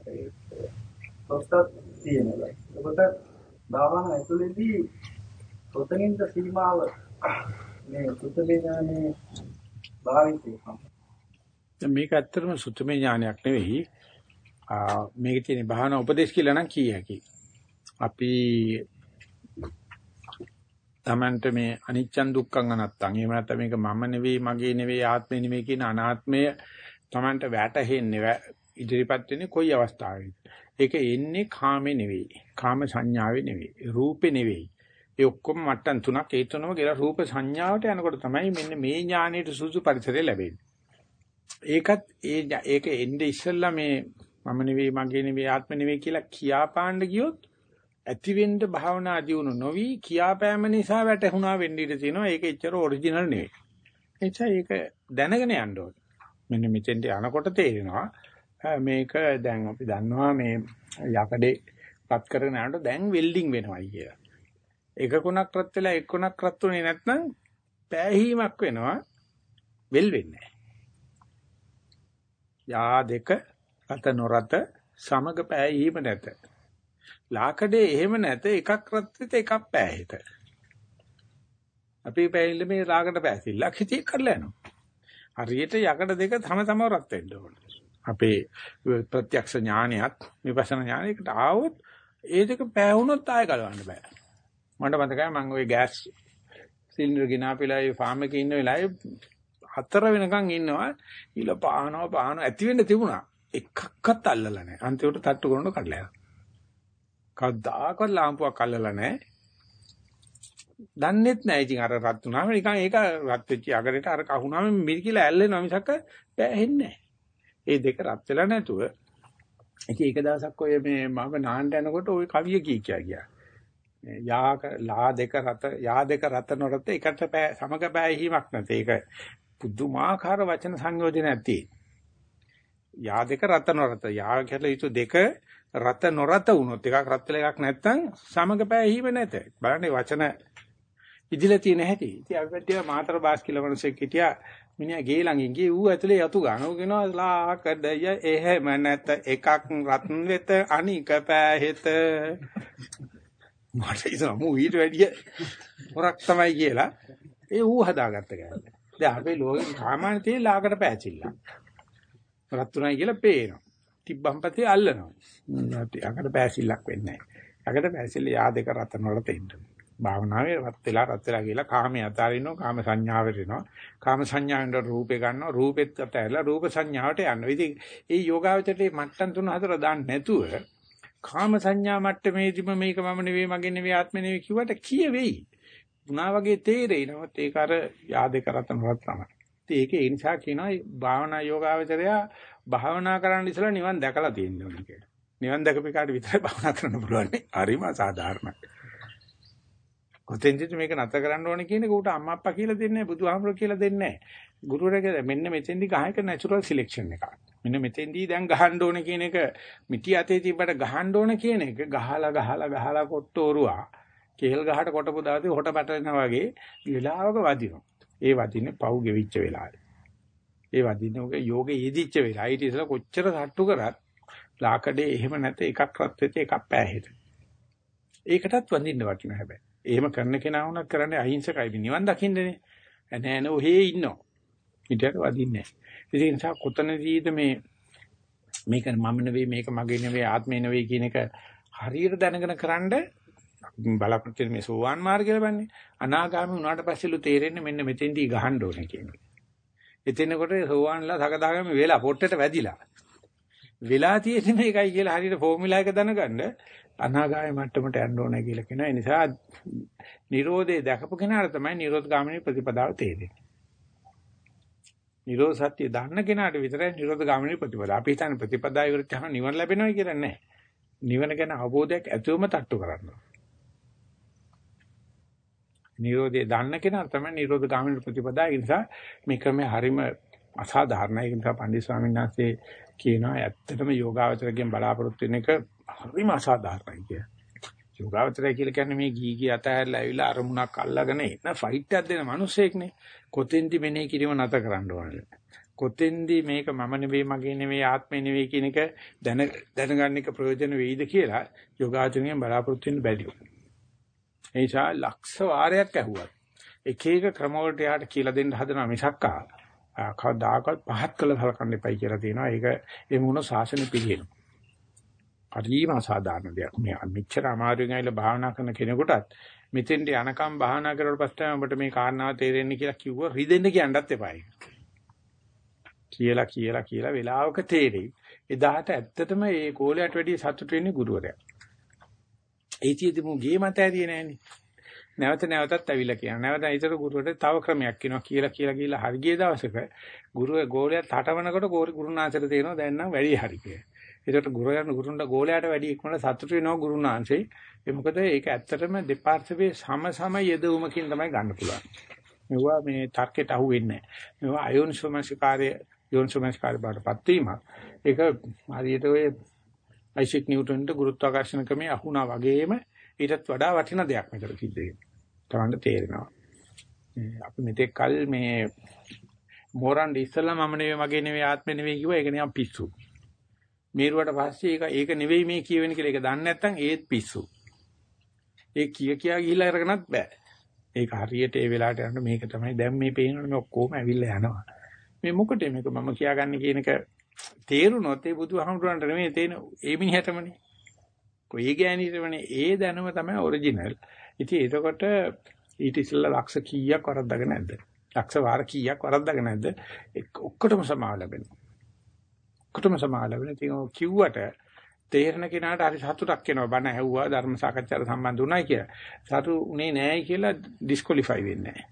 පොත්තක් තියෙනවා. ඒකට භාවනාව ඇතුළේදී ඔතනින්ද සීමාව මේ සුතමේ ඥානේ භාවිතය මේක ඇත්තටම සුතමේ ඥානයක් නෙවෙයි. මේකේ තියෙන භාවනා උපදේශ කියලා නම් කිය හැකි. අපි තමන්ට මේ අනිච්චන් දුක්ඛං අනත්තං එහෙම නැත්නම් මේක මම නෙවෙයි මගේ නෙවෙයි ආත්මේ නෙවෙයි කියන අනාත්මය තමන්ට වැටහෙන්නේ ඉදිරිපත් වෙන්නේ කොයි අවස්ථාවෙද? ඒක එන්නේ කාමේ නෙවෙයි. කාම සංඥාවේ නෙවෙයි. රූපේ නෙවෙයි. ඒ ඔක්කොම මට්ටම් තුනක් ඒ තුනම කියලා රූප සංඥාවට යනකොට තමයි මෙන්න මේ ඥානයේ සුසු පරිසරය ලැබෙන්නේ. ඒකත් ඒ ඒක එnde ඉස්සෙල්ලා මේ මම නෙවෙයි මගේ නෙවෙයි ආත්ම නෙවෙයි කියලා කියාපාන්න ගියොත් ඇතිවෙන්න භාවනා දියුණු නොවි කියාපෑම නිසා වැටුණා වෙන්න ඉඩ තියෙනවා. ඒක එච්චර ඔරිජිනල් නෙවෙයි. එනිසා ඒක දැනගෙන යන්න ඕනේ. මෙන්න මෙතෙන්ට යනකොට තේරෙනවා මේක දැන් අපි දන්නවා මේ යකඩේ පත් කරගෙන යනකොට දැන් වෙල්ඩින් වෙනවයි කියලා. එක කොනක් රත් වෙලා එක් කොනක් රත් උනේ නැත්නම් පෑහීමක් වෙනවා වෙල් වෙන්නේ යා දෙක රත නොරත සමග පෑහීම නැත ලාකඩේ එහෙම නැත එකක් රත් වෙත එකක් පෑහෙත අපි පෑහිල්ල මේ ලාකඩ පෑසිල්ලක් හිතේ කරලා යනවා. හරියට යකඩ දෙක තම තම රත් වෙන්න ඕනේ. අපේ ප්‍රත්‍යක්ෂ ඥානයත් විපස්සනා ඥානයකට ආවොත් ඒ දෙක පෑවුනොත් ආය ගලවන්න බෑ. මට මතකයි මම ওই ගෑස් සිලින්ඩර් ගෙනාපිලා ඒ ෆාම් එකේ ඉන්න වෙලාවේ හතර වෙනකන් ඉන්නවා. ඊළ පානවා පානවා. ඇති වෙන්න තිබුණා. එකක්වත් අල්ලලා නැහැ අන්තිමට තට්ටු කරනකොට කඩලා යනවා. කවදාකවත් ලාම්පුවක් අල්ලලා නැහැ. දන්නෙත් නැහැ. ඉතින් අර රත් වුණාම නිකන් ඒක රත් වෙච්ච අගරේට අර කහුණාම මිරිකිලා ඇල්ලෙනවා මිසක බෑහෙන්නේ නැහැ. ඒ දෙක රත් වෙලා නැතුව ඉතින් ඒක දවසක් ඔය මේ මම නාන්න යනකොට ওই කවිය කී කියා ගියා යා ලා දෙක රත යා දෙක රත නොරත එකට සමග බෑහිමක් නැතේ. ඒක පුදුමාකාර වචන සංයෝජනයක් තියෙන. යා දෙක රත නොරත. යා කියලා යුතු දෙක රත නොරත වුණොත් එකක් රත් වෙලා එකක් නැත්තම් සමග බෑහිම නැත. බලන්න වචන ඉදිලා තියෙන හැටි. ඉතින් අපි පැත්තේ මාතර බාස් කියලා මිනිස්සෙක් හිටියා. මිනිහා ගේ ළඟින් ගියේ ඌ ඇතුලේ යතු ගන්න. ඌ කියනවා ලාකඩය එහෙම නැත එකක් රත්න වෙත අනික පෑහෙත මට හිතෙනවා මූ ඊට වැඩිය හොරක් තමයි කියලා ඒ ඌ හදාගත්ත ගෑල්ල. දැන් අපේ ලෝකේ සාමාන්‍ය තියෙන ලාකට පෑචිල්ල. රත්තුණයි කියලා පේනවා. තිබ්බම් පතේ අල්ලනවා. යකට පෑසිල්ලක් වෙන්නේ නැහැ. යකට පෑසිල්ල යා දෙක රතන වල තෙන්න. භාවනාවේ රත් වෙලා රත් වෙලා කියලා කාමයේ අතාරිනවා කාම සංඥාවට එනවා. කාම සංඥාවෙන් රූපේ ගන්නවා. රූපෙත් අතහැරලා රූප සංඥාවට යනවා. ඉතින් ඒ යෝගාවචරයේ මට්ටම් තුන හතර දාන්න නැතුව කාම සංඥා මට්ටමේදීම මේක මම නෙවෙයි මගේ නෙවෙයි ආත්මෙ නෙවෙයි කිව්වට කියවෙයි. වුණා වගේ තේරෙයි. නමුත් ඒක අර යාදේ කරතන රත් තමයි. ඒක ඒ නිසා කියනවා භාවනා යෝගාවචරය භාවනා කරන්න ඉස්සලා නිවන් දැකලා තියෙන්න ඕනේ කියලා. නිවන් දැකපු කාට විතරයි භාවනා කරන්න පුළුවන්. හරිම අසාධාරණයි. කොතෙන්ද මේක නැතර කරන්න ඕනේ කියන එක උට අම්මා අප්පා කියලා දෙන්නේ නැහැ බුදුහාමුදුරුවෝ කියලා දෙන්නේ නැහැ ගුරුවරයා මෙන්න මෙතෙන්දි ගහක නැචරල් සිලෙක්ෂන් එකක් මෙන්න මෙතෙන්දී දැන් ගහන්න ඕනේ කියන එක මිටි අතේ තිබ්බට ගහන්න ඕනේ කියන එක ගහලා ගහලා ගහලා කොට්ටෝරුවා කේල් ගහට කොටපු දාතේ හොට පැටලෙනා වගේ වෙලාවක වදිනවා ඒ වදින්නේ පව් ගෙවිච්ච වෙලාවේ ඒ වදින්නේ ඔක යෝගේ යෙදිච්ච වෙලාව ඊට ඉස්සලා කොච්චර සට්ටු කරත් ලාකඩේ එහෙම නැත එකක් රත් වෙච්ච එකක් පෑහෙට ඒකටත් වඳින්න වටිනවා හැබැයි එහෙම කරන කෙනා වුණත් කරන්නේ අහිංසකයි නිවන් දකින්නනේ. නෑ නෝ හේ ඉන්නෝ. ඊටට වදින්නේ නෑ. ඒ නිසා කොතනදීද මේ මේක මම නෙවෙයි මේක මගේ නෙවෙයි ආත්මේ නෙවෙයි කියන එක හරියට දැනගෙන කරන්ඩ බලාපොරොත්තු මේ සෝවාන් මාර්ගය ලබන්නේ අනාගාමී වුණාට පස්සෙලු තේරෙන්නේ මෙන්න මෙතෙන්දී ගහන්න ඕනේ කියන එක. එතනකොට සෝවාන්ලා සකදාගාමී වෙලා පොට්ටට වැදිලා. වෙලා තියෙන්නේ මේකයි කියලා හරියට ෆෝමියුලා එක දැනගන්න අනාගාමී මට්ටමට යන්න ඕනේ කියලා කියනවා. ඒ නිසා Nirodhe දැකපු කෙනාට තමයි Nirodh ගාමිනී ප්‍රතිපදාව තේරෙන්නේ. Nirodh සත්‍ය දන්න කෙනාට විතරයි Nirodh ගාමිනී ප්‍රතිපදාව. අපි හිතන්නේ ප්‍රතිපදාව ඉවරට යන නිවන ලැබෙනවා කියලා නෑ. නිවන ගැන අවබෝධයක් ඇතුවම තට්ටු කරන්න නිරෝධය දන්න කෙනා තමයි නිරෝධ ගාමිනී ප්‍රතිපදාව. ඒ නිසා මේ ක්‍රමය හරීම අසාධාරණයි. ඒ නිසා පණ්ඩිත ස්වාමීන් වහන්සේ කියනවා ඇත්තටම යෝගාවචරයෙන් බලාපොරොත්තු වෙන එක හරිම අසාධාරණයි කිය. යෝගාවචරය කියලා කියන්නේ මේ ගී ගී අතහැරලා ඇවිල්ලා අරමුණක් අල්ලගෙන එන ෆයිට් එකක් දෙන මිනිස්සෙක්නේ. කොතෙන්දි මෙනේ කිරීම නැත කරන්න ඕනේ. කොතෙන්දි මේක මම නෙවෙයි මගේ නෙවෙයි ආත්මේ නෙවෙයි කියන එක දැන දැනගන්න එක ප්‍රයෝජන වෙයිද කියලා යෝගාචරයෙන් බලාපොරොත්තු වෙන්න බැරිව. ඒ නිසා ලක්ෂ වාරයක් ඇහුවත් එක එක ක්‍රම වලට යාට කියලා දෙන්න හදනවා මිසක්කා කවදාකවත් පහත් කළ සලකන්න එපයි කියලා තියෙනවා. ඒක ඒ මොන ශාසන පිළිහෙනවා. හරිම අසාධාරණ දෙයක්. මේ මෙච්චර අමාරුවෙන් ඇවිල්ලා භාවනා කරන කෙනෙකුටත් මෙතෙන්ට යනකම් භාවනා කරලා පස්සේ ඔබට මේ කාරණාව තේරෙන්නේ කියලා කිව්ව රිදෙන්න කියන්නත් එපායි. කියලා කියලා කියලා වෙලාවක තේරෙයි. එදාට ඇත්තටම මේ ගෝලයට වැඩිය සතුට වෙන්නේ ගුරුවරයා. ඒතියෙදි මු ගේ මත ඇරියේ නෑනේ. නැවත නැවතත් ඇවිල්ලා කියනවා. නැවත ඊතර ගුරුවරට තව ක්‍රමයක් කියනවා කියලා කියලා කියලා හරි ගිය දවසක ගුරුව ගෝලයා තටවනකොට ගුරුනාථට තේරෙනවා දැන් නම් වැඩි හරි කියලා. ඒකට ගුරුයන් ගුරුන්ට ගෝලයට වැඩි ඉක්මනට සතුටු වෙනවා ගුරුනාංශේ. ඒ මොකද ඒක ඇත්තටම දෙපාර්ශ්වයේ සම සම යෙදවුමකින් තමයි ගන්න පුළුවන්. මේවා මේ තර්කයට අහු වෙන්නේ නැහැ. මේවා අයෝනිසෝමනසිකාරය යෝනිසෝමනසිකාරය බාටපත් වීමක්. ඒක හරියට ඔය අයිසෙක් නිව්ටන්ට ගුරුත්වාකර්ෂණ ක්‍රමයේ අහුණා වගේම ඊටත් වඩා වටින දෙයක් මෙතන සිද්ධ වෙනවා. තමන්ට තේරෙනවා. අපි මෙතෙක් කල් මේ මෝරන් ඉස්සලා මම නෙවෙයි මගේ නෙවෙයි ආත්මෙ නෙවෙයි කිව්වා ඒක නිකන් පිස්සු. මේරුවට පස්සේ ඒක ඒක නෙවෙයි මේ කියවෙන කියලා ඒක දන්නේ නැත්නම් ඒත් පිස්සු. ඒ කිය කියා ගිහිල්ලා අරගෙනත් බෑ. ඒක හරියට ඒ වෙලාවට යනකොට මේක තමයි දැන් මේ පේනවනේ මේ ඔක්කොම ඇවිල්ලා යනවා. මේ මොකටද මේක මම කියාගන්නේ කියන එක තේරුනොත් ඒ බුදුහාමුදුරන්ට නෙමෙයි තේන ඒ මිනිහටමනේ. කොයි ගෑණිටමනේ ඒ දැනුම තමයි ඔරිජිනල්. ඉතින් එතකොට ඊට ඉස්සෙල්ලා ලක්ෂ කීයක් වරද්දාගෙන නැද්ද? ලක්ෂ වාර කීයක් වරද්දාගෙන නැද්ද? ඔක්කොටම සමාව ලැබෙනවා. ඔක්කොටම සමාව ලැබෙන. ඉතින් කිව්වට තේරෙන කෙනාට හරි සතුටක් එනවා. බණ ඇහුවා ධර්ම සාකච්ඡාවට සම්බන්ධ වුණයි කියලා. සතු උනේ නැහැ කියලා ඩිස්කොලිෆයි වෙන්නේ නැහැ.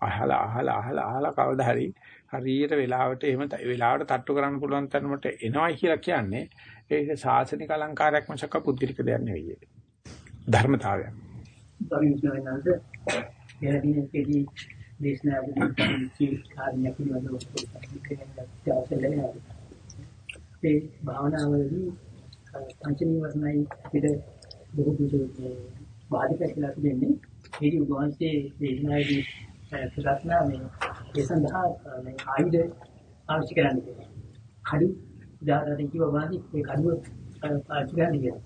අහලා අහලා අහලා අහලා කවදා හරි හරියට වෙලාවට එහෙම වෙලාවට තට්ටු කරන්න පුළුවන් තරමට එනවයි කියලා කියන්නේ ඒක සාසනික අලංකාරයක් මිසක පුද්ගලික දෙයක් නෙවෙයි. ධර්මතාවයක්. ධර්මඥානන්ද එහදිනේදී දේශනාවකදී කාර්යයක් පිළිබඳව ඒ භාවනාවලදී පංච නිවර්ණයි අපිට බොහෝ දුරට බාධක කියලා තිබෙන්නේ ඒ උගවන්සේ දේශනාවේදී ප්‍රශ්නා මේ ඒ සඳහා මේ ආයුධ පාවිච්චි කරන්නේ කඩු උදාහරණයක් කිව්වා වාදී ඒ කඩුව පාවිච්චි කරන්න කියලා.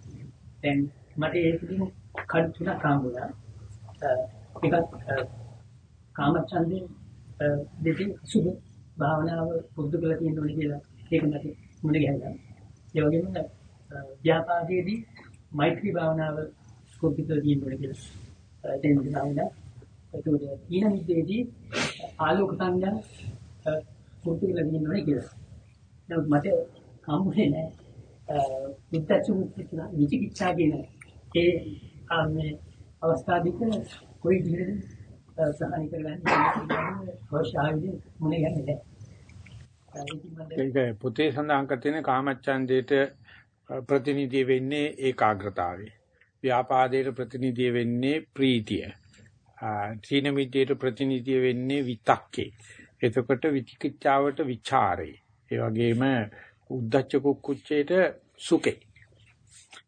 දැන් මට ඒකදී කඩු තුනක් හම්බුණා. එකක් කාමච්ඡන්දේ දෙකේ සුබ භාවනාව පුරුදු කරලා තියෙන්න ඕනේ කියලා ඒක මට මුණ ගැහුණා. ඒ වගේම ව්‍යාපාදයේදී මෛත්‍රී භාවනාව පුරුදු කරලා තියෙන්න ඕනේ කියලා දෙන්නා. ඒකෝද ඊන මිදේදී ආලෝක සංඥා පුරුදු කරලා තියෙන්න ඕනේ කියලා. නමුත් මට හම්බුනේ නැහැ. විද්‍යාචු විචිකිච්ඡා කියන ඒ ආන්නේ අවස්ථාවේදී කොයි විදිහට සහනි කරගන්න අවශ්‍යයි මොනේ යන්නේ ඒක පොතේ සඳහන් කර තියෙන කාමච්ඡන්දේට ප්‍රතිනිධිය වෙන්නේ ඒකාග්‍රතාවය. ව්‍යාපාදයට ප්‍රතිනිධිය වෙන්නේ ප්‍රීතිය. තීන මිද්දේට ප්‍රතිනිධිය වෙන්නේ විතක්කේ. එතකොට විචිකිච්ඡාවට ਵਿਚාරේ. ඒ වගේම උද්දච්ච කුක්කුච්චේට සුඛේ.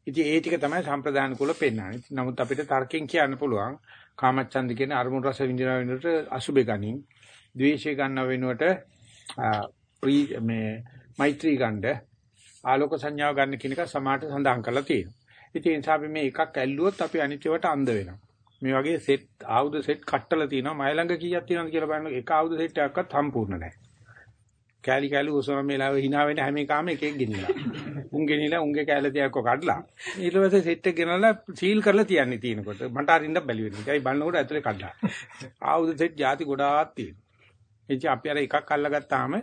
ඉතින් ඒ ටික තමයි සම්ප්‍රදාන කුල පෙන්වන්නේ. නමුත් අපිට තර්කයෙන් කියන්න පුළුවන් කාමච්ඡන්ද කියන අරමුණු රස විඳින වෙනුවට අසුබේ ගනින්, ද්වේෂය ගන්නව වෙනුවට මේ මෛත්‍රී ගන්න, ආලෝක සංඥාව ගන්න කියන එක සමාහට සඳහන් කරලා තියෙනවා. ඉතින් ඒ නිසා අපි මේ එකක් ඇල්ලුවොත් අපි අනිත්‍යවට අන්ධ වෙනවා. මේ වගේ සෙට් ආයුධ සෙට් කට්ටල තියෙනවා. මයි ළඟ කීයක් තියෙනවද කියලා බලන්න එක ආයුධ සෙට් එකක්වත් සම්පූර්ණ නැහැ. කෑලි කෑලි උසම මේලාව hina වෙන හැම එකම එකෙක් ගෙනිලා. උන් ගෙනිලා උන්ගේ කෑල්ල තියක්ක කඩලා ඊට පස්සේ සෙට් එක ගෙනලා සීල් කරලා තියන්නේ තියෙනකොට මට අරින්න බැලි වෙනවා. ඒයි බලනකොට ඇතුලේ කඩලා. ආයුධ සෙට් ಜಾති ගොඩාක් තියෙනවා. එච්ච අපි අර එකක් අල්ලගත්තාම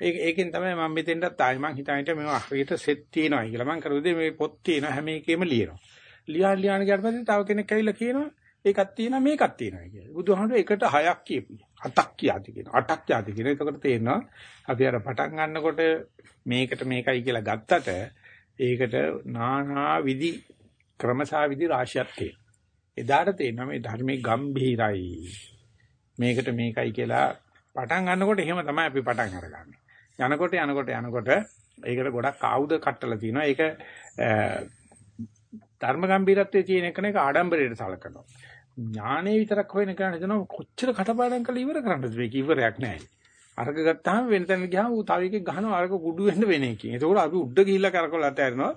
ඒක ඒකෙන් තමයි මම මෙතෙන්ටත් ආයි මං හිතානිට මේවා හරියට සෙට් තියෙනවා කියලා. මං කරුවේදී මේ පොත් තියෙනවා හැම එකෙම ලියනවා. ලියා ලියාන ගියාට පස්සේ තව කෙනෙක් ඇවිල්ලා කියනවා ඒකක් තියෙනවා මේකක් තියෙනවා කියලා. බුදුහාමුදුරුවෝ එකට හයක් කියපු. හතක් කියාති කියනවා. අටක් කියාති කියනවා. එතකොට තේරෙනවා අපි අර පටන් ගන්නකොට මේකට මේකයි කියලා ගත්තට ඒකට නානා විදි ක්‍රමසා විදි රාශියක් තියෙනවා. එදාට තේරෙනවා මේ ධර්මයේ ගම්භීරයි. මේකට මේකයි කියලා පටන් ගන්නකොට එහෙම තමයි අපි පටන් අරගන්නේ. යනකොට යනකොට යනකොට ඒකට ගොඩක් ආයුධ කට්ටලා තියෙනවා. ඒක ධර්ම ගැඹීරත්වයේ තියෙන එක නේ ආඩම්බරයට සලකනවා. ඥානෙ විතරක් හොයන කෙනා හිතනවා කොච්චර කටපාඩම් කරලා ඉවර කරන්නද මේක ඉවරයක් නැහැ. අරක ගත්තාම වෙන තැනක ගියාම ඌ තව එකෙක් ගහනවා අරක කුඩු වෙන්න වෙන එකකින්. ඒකෝට අපි උඩ ගිහිල්ලා කරකවලා අතහැරනවා.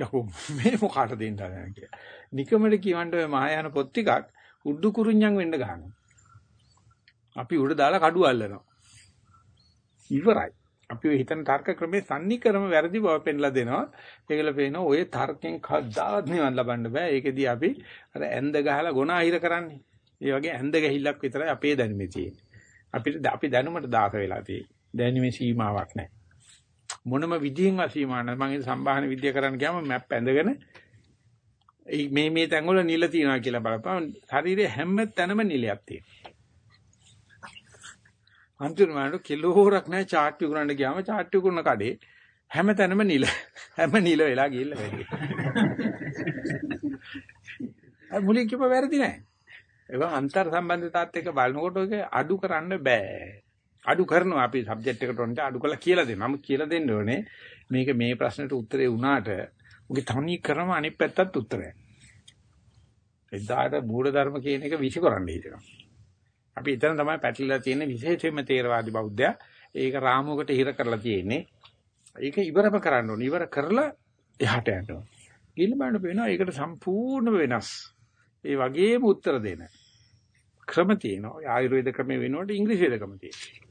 යකෝ මේ මොකාට දෙන්න හදන කියලා. නිකමඩ කියවන්න ඔය මහායාන පොත් ටිකක් උඩු කුරුඤ්ඤම් වෙන්න ගහනවා. අපි උඩ දාලා කඩුව අල්ලනවා. ඉවරයි. අපි ඔය හිතන තර්ක ක්‍රමේ සම්නිකරම වැරදි බව පෙන්ලා දෙනවා. ඒකල පේනවා ඔය තර්කෙන් කවදාවත් නිවන් ලබන්න බෑ. ඒකෙදී අපි අර ඇඳ ගහලා ගොනා හිර කරන්නේ. ඒ වගේ ඇඳ ගැහිල්ලක් විතරයි අපේ දැනුමේ තියෙන්නේ. අපිට අපි දැනුමට දාස වෙලා තියෙන්නේ. දැනුමේ සීමාවක් නැහැ. මොනම විදිහින්වත් සීමා නැහැ. මම ඒ සම්භාහන විද්‍ය කරන්න ගියාම මැප් ඇඳගෙන මේ මේ තැන්වල නිල තියනවා කියලා බලපන්. ශරීරයේ හැම තැනම නිලයක් තියෙනවා. අන්තිමට කිලෝරක් නැහැ චාට් විකුණන්න ගියාම චාට් විකුණන කඩේ හැම තැනම නිල හැම නිල වෙලා ගිහිල්ලා වැඩි. අය මුලින් කිව්ව වැරදි නෑ. ඒක අන්තර් සම්බන්ධතාවත් එක්ක බලනකොට ඔක අඩු කරන්න බෑ. අඩු කරනවා අපි සබ්ජෙක්ට් එකට උන්ට අඩු කරලා කියලා දෙනවා. නමුත් කියලා දෙන්න ඕනේ මේක මේ ප්‍රශ්නෙට උත්තරේ වුණාට උගේ තනි ක්‍රම අනිත් පැත්තත් උත්තරයක්. එදාට මූල ධර්ම කියන එක විශ්කරන්න හිතෙනවා. අපි එතන තමයි පැටලලා තියෙන විශේෂයෙන්ම තේරවාදී බෞද්ධයා. ඒක රාමුවකට හිර කරලා තියෙන්නේ. ඒක ඉවරම කරන්න ඕනේ. ඉවර කරලා එහාට යන්න ඕනේ. ගිහින් බලන්න පේනවා ඒකට සම්පූර්ණ වෙනස්. ඒ වගේම උත්තර දෙන ක්‍රම තියෙනවා. ආයුර්වේද ක්‍රමේ වෙනකොට ඉංග්‍රීසි වේද ක්‍රම තියෙනවා.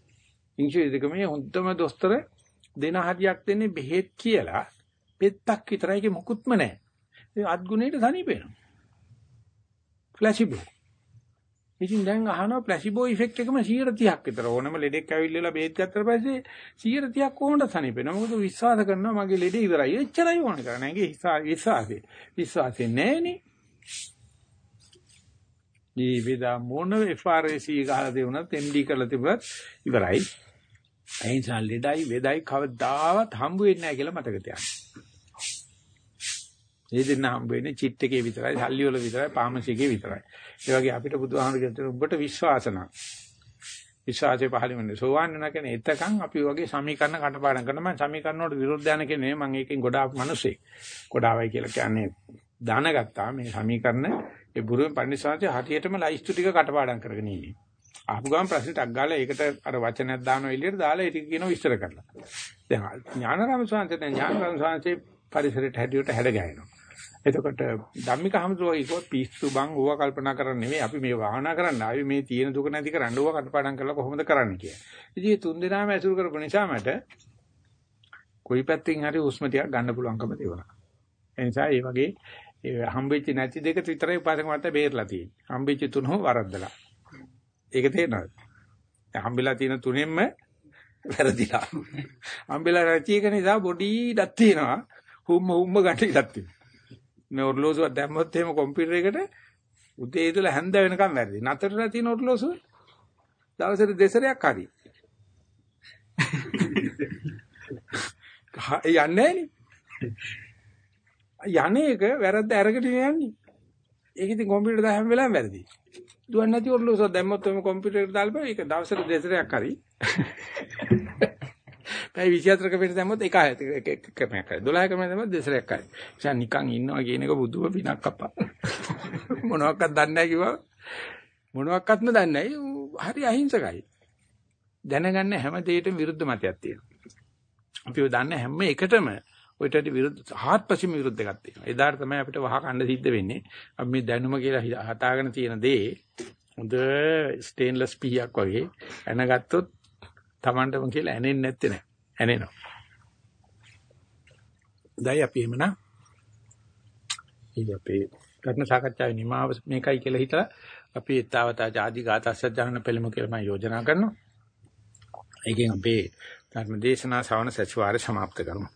ඉංග්‍රීසි වේද ක්‍රමේ හොඳම දොස්තර දෙන හරියක් දෙන්නේ බෙහෙත් කියලා පෙත්තක් විතරයි ඒක මොකුත්ම නැහැ. ඒ අත්ගුණයට සනීප වෙනවා. ෆ්ලැෂිබෝ ඉතින් දැන් අහනවා ප්ලාසිබෝ ඉෆෙක්ට් එකම 130ක් විතර. ඕනම ලෙඩෙක් ඇවිල්ලා බේත් ගත්තට පස්සේ 130ක් කොහොමද තනිපෙනවා මොකද විශ්වාස කරනවා මගේ ලෙඩේ ඉවරයි. එච්චරයි ඕන කරන්නේ. ඒගේ විශ්වාසය විශ්වාසය නැහෙනේ. මේ වේදා මොන FRC ගහලා දෙවුණත් MD කරලා තිබුණත් ඉවරයි. එයිසා ලෙඩයි වේදයි කවදාවත් හම්බ වෙන්නේ නැහැ කියලා මතක තියාගන්න. ඒ දෙන්න හම්බ වෙන්නේ චිට් එකේ විතරයි, සල්ලි වල විතරයි, පාමසිකේ විතරයි. ඒ වගේ අපිට බුදුහාමුදුරු කියනවා උඹට විශ්වාස නැහැ. විශ්වාසය පහළ වෙන්නේ. සෝවාන් වෙන කෙනේ එතකන් අපි වගේ සමීකරණ කටපාඩම් කරනවා. මම සමීකරණ වලට විරුද්ධ යන කෙනේ මම ඒකෙන් ගොඩාක් මිනිස්සෙක්. ගොඩාවයි කියලා කියන්නේ දානගත්තා මේ සමීකරණ ඒ බුරුවෙන් පන්සිවාංශය හරියටම ලයිස්තු ටික කටපාඩම් කරගෙන ඉන්නේ. ආපු ගමන් ප්‍රශ්නට අග්ගාලා ඒකට අර වචනයක් දානවා එළියට දාලා ඒක කියනවා විස්තර කරලා. දැන් ඥානරාම ස්වාමීන් වහන්සේ ඥානරාම ස්වාමීන් පරිසරයට හැදියට හැඩ ගැහෙනවා. එතකොට ධම්මික හමුදුරුවෝ කිව්වොත් පිස්සු බං ඕවා කල්පනා කරන්නේ නෙමෙයි අපි මේ වාහනා කරන්න ආවේ මේ තියෙන දුක නැති කරන්න ඕවා කටපාඩම් කරලා කොහොමද කරන්නේ කියලා. ඉතින් මේ තුන් දෙනාම ඇසුරු කරපු නිසා මට කොයි පැත්තකින් හරි හුස්ම ටිකක් ගන්න පුළුවන්කම තිබුණා. ඒ නිසා මේ වගේ හම්බෙච්ච නැති දෙක විතරයි උපාසක මත බේරලා තියෙන්නේ. හම්බෙච්ච තුනම වරද්දලා. ඒක තේරෙනවද? හම්බෙලා තියෙන තුනෙන්ම වැරදිලා. හම්බෙලා නැති එක නිසා බොඩි ඩක් තියෙනවා. හුම්ම හුම්ම ගන්න ඉඩක් තියෙනවා. මේ ඔර්ලෝසුවක් දැම්මොත් එහෙම කම්පියුටර් එකට උදේ ඉඳලා හැන්ද වෙනකම් වැරදි. නතරලා තියෙන ඔරලෝසුව දවසට දෙසරයක් හරි. යන්නේ නෑනේ. යන්නේ එක වැරද්ද අරගෙන යන්නේ. ඒක ඉතින් කම්පියුටර් දා හැම වෙලාවෙම වැරදි. දුවන්නේ නැති ඔරලෝසුව දැම්මොත් ඔය කම්පියුටර් එකට දාලා ඒක දවසට දෙසරයක් හරි. පැය 24ක පිට දැම්මොත් එක එක ක්‍රමයක් හරි 12ක පිට දැම්මොත් දෙසරයක් හරි. ඒ නිකන් ඉන්නවා කියන එක බුදුම පිනක් අප්පා. (laughs) මොනවාක්වත් දන්නේ නැහැ කිව්වා. මොනවාක්වත්ම දන්නේ නැහැ. හරි අහිංසකයි. දැනගන්න හැම දෙයකටම විරුද්ධ මතයක් තියෙනවා. අපි ඔය දන්න හැම එකටම ඔයිට විරුද්ධ හාත්පසින්ම විරුද්ධ එකක් තියෙනවා. එදාට තමයි අපිට වහ කන්න සිද්ධ වෙන්නේ. අපි මේ දැනුම කියලා හදාගෙන තියෙන දේ හොඳ ස්ටේන්ලස් පීයක් වගේ එනගත්තොත් Tamanටම කියලා ඇනෙන්නේ නැත්තේ නෑ. ඇනෙනවා. දැන් අපි එමනම් ඉතින් අපේ ධර්ම සාකච්ඡාවේ නිමාව මේකයි කියලා හිතලා අපි ඊතාවතා ආදි ගාතස්සජාන පෙළම කියලා මම යෝජනා කරනවා. ඒකෙන් අපේ ධර්ම දේශනා ශ්‍රවණ සැසිවාරය સમાપ્ત කරමු.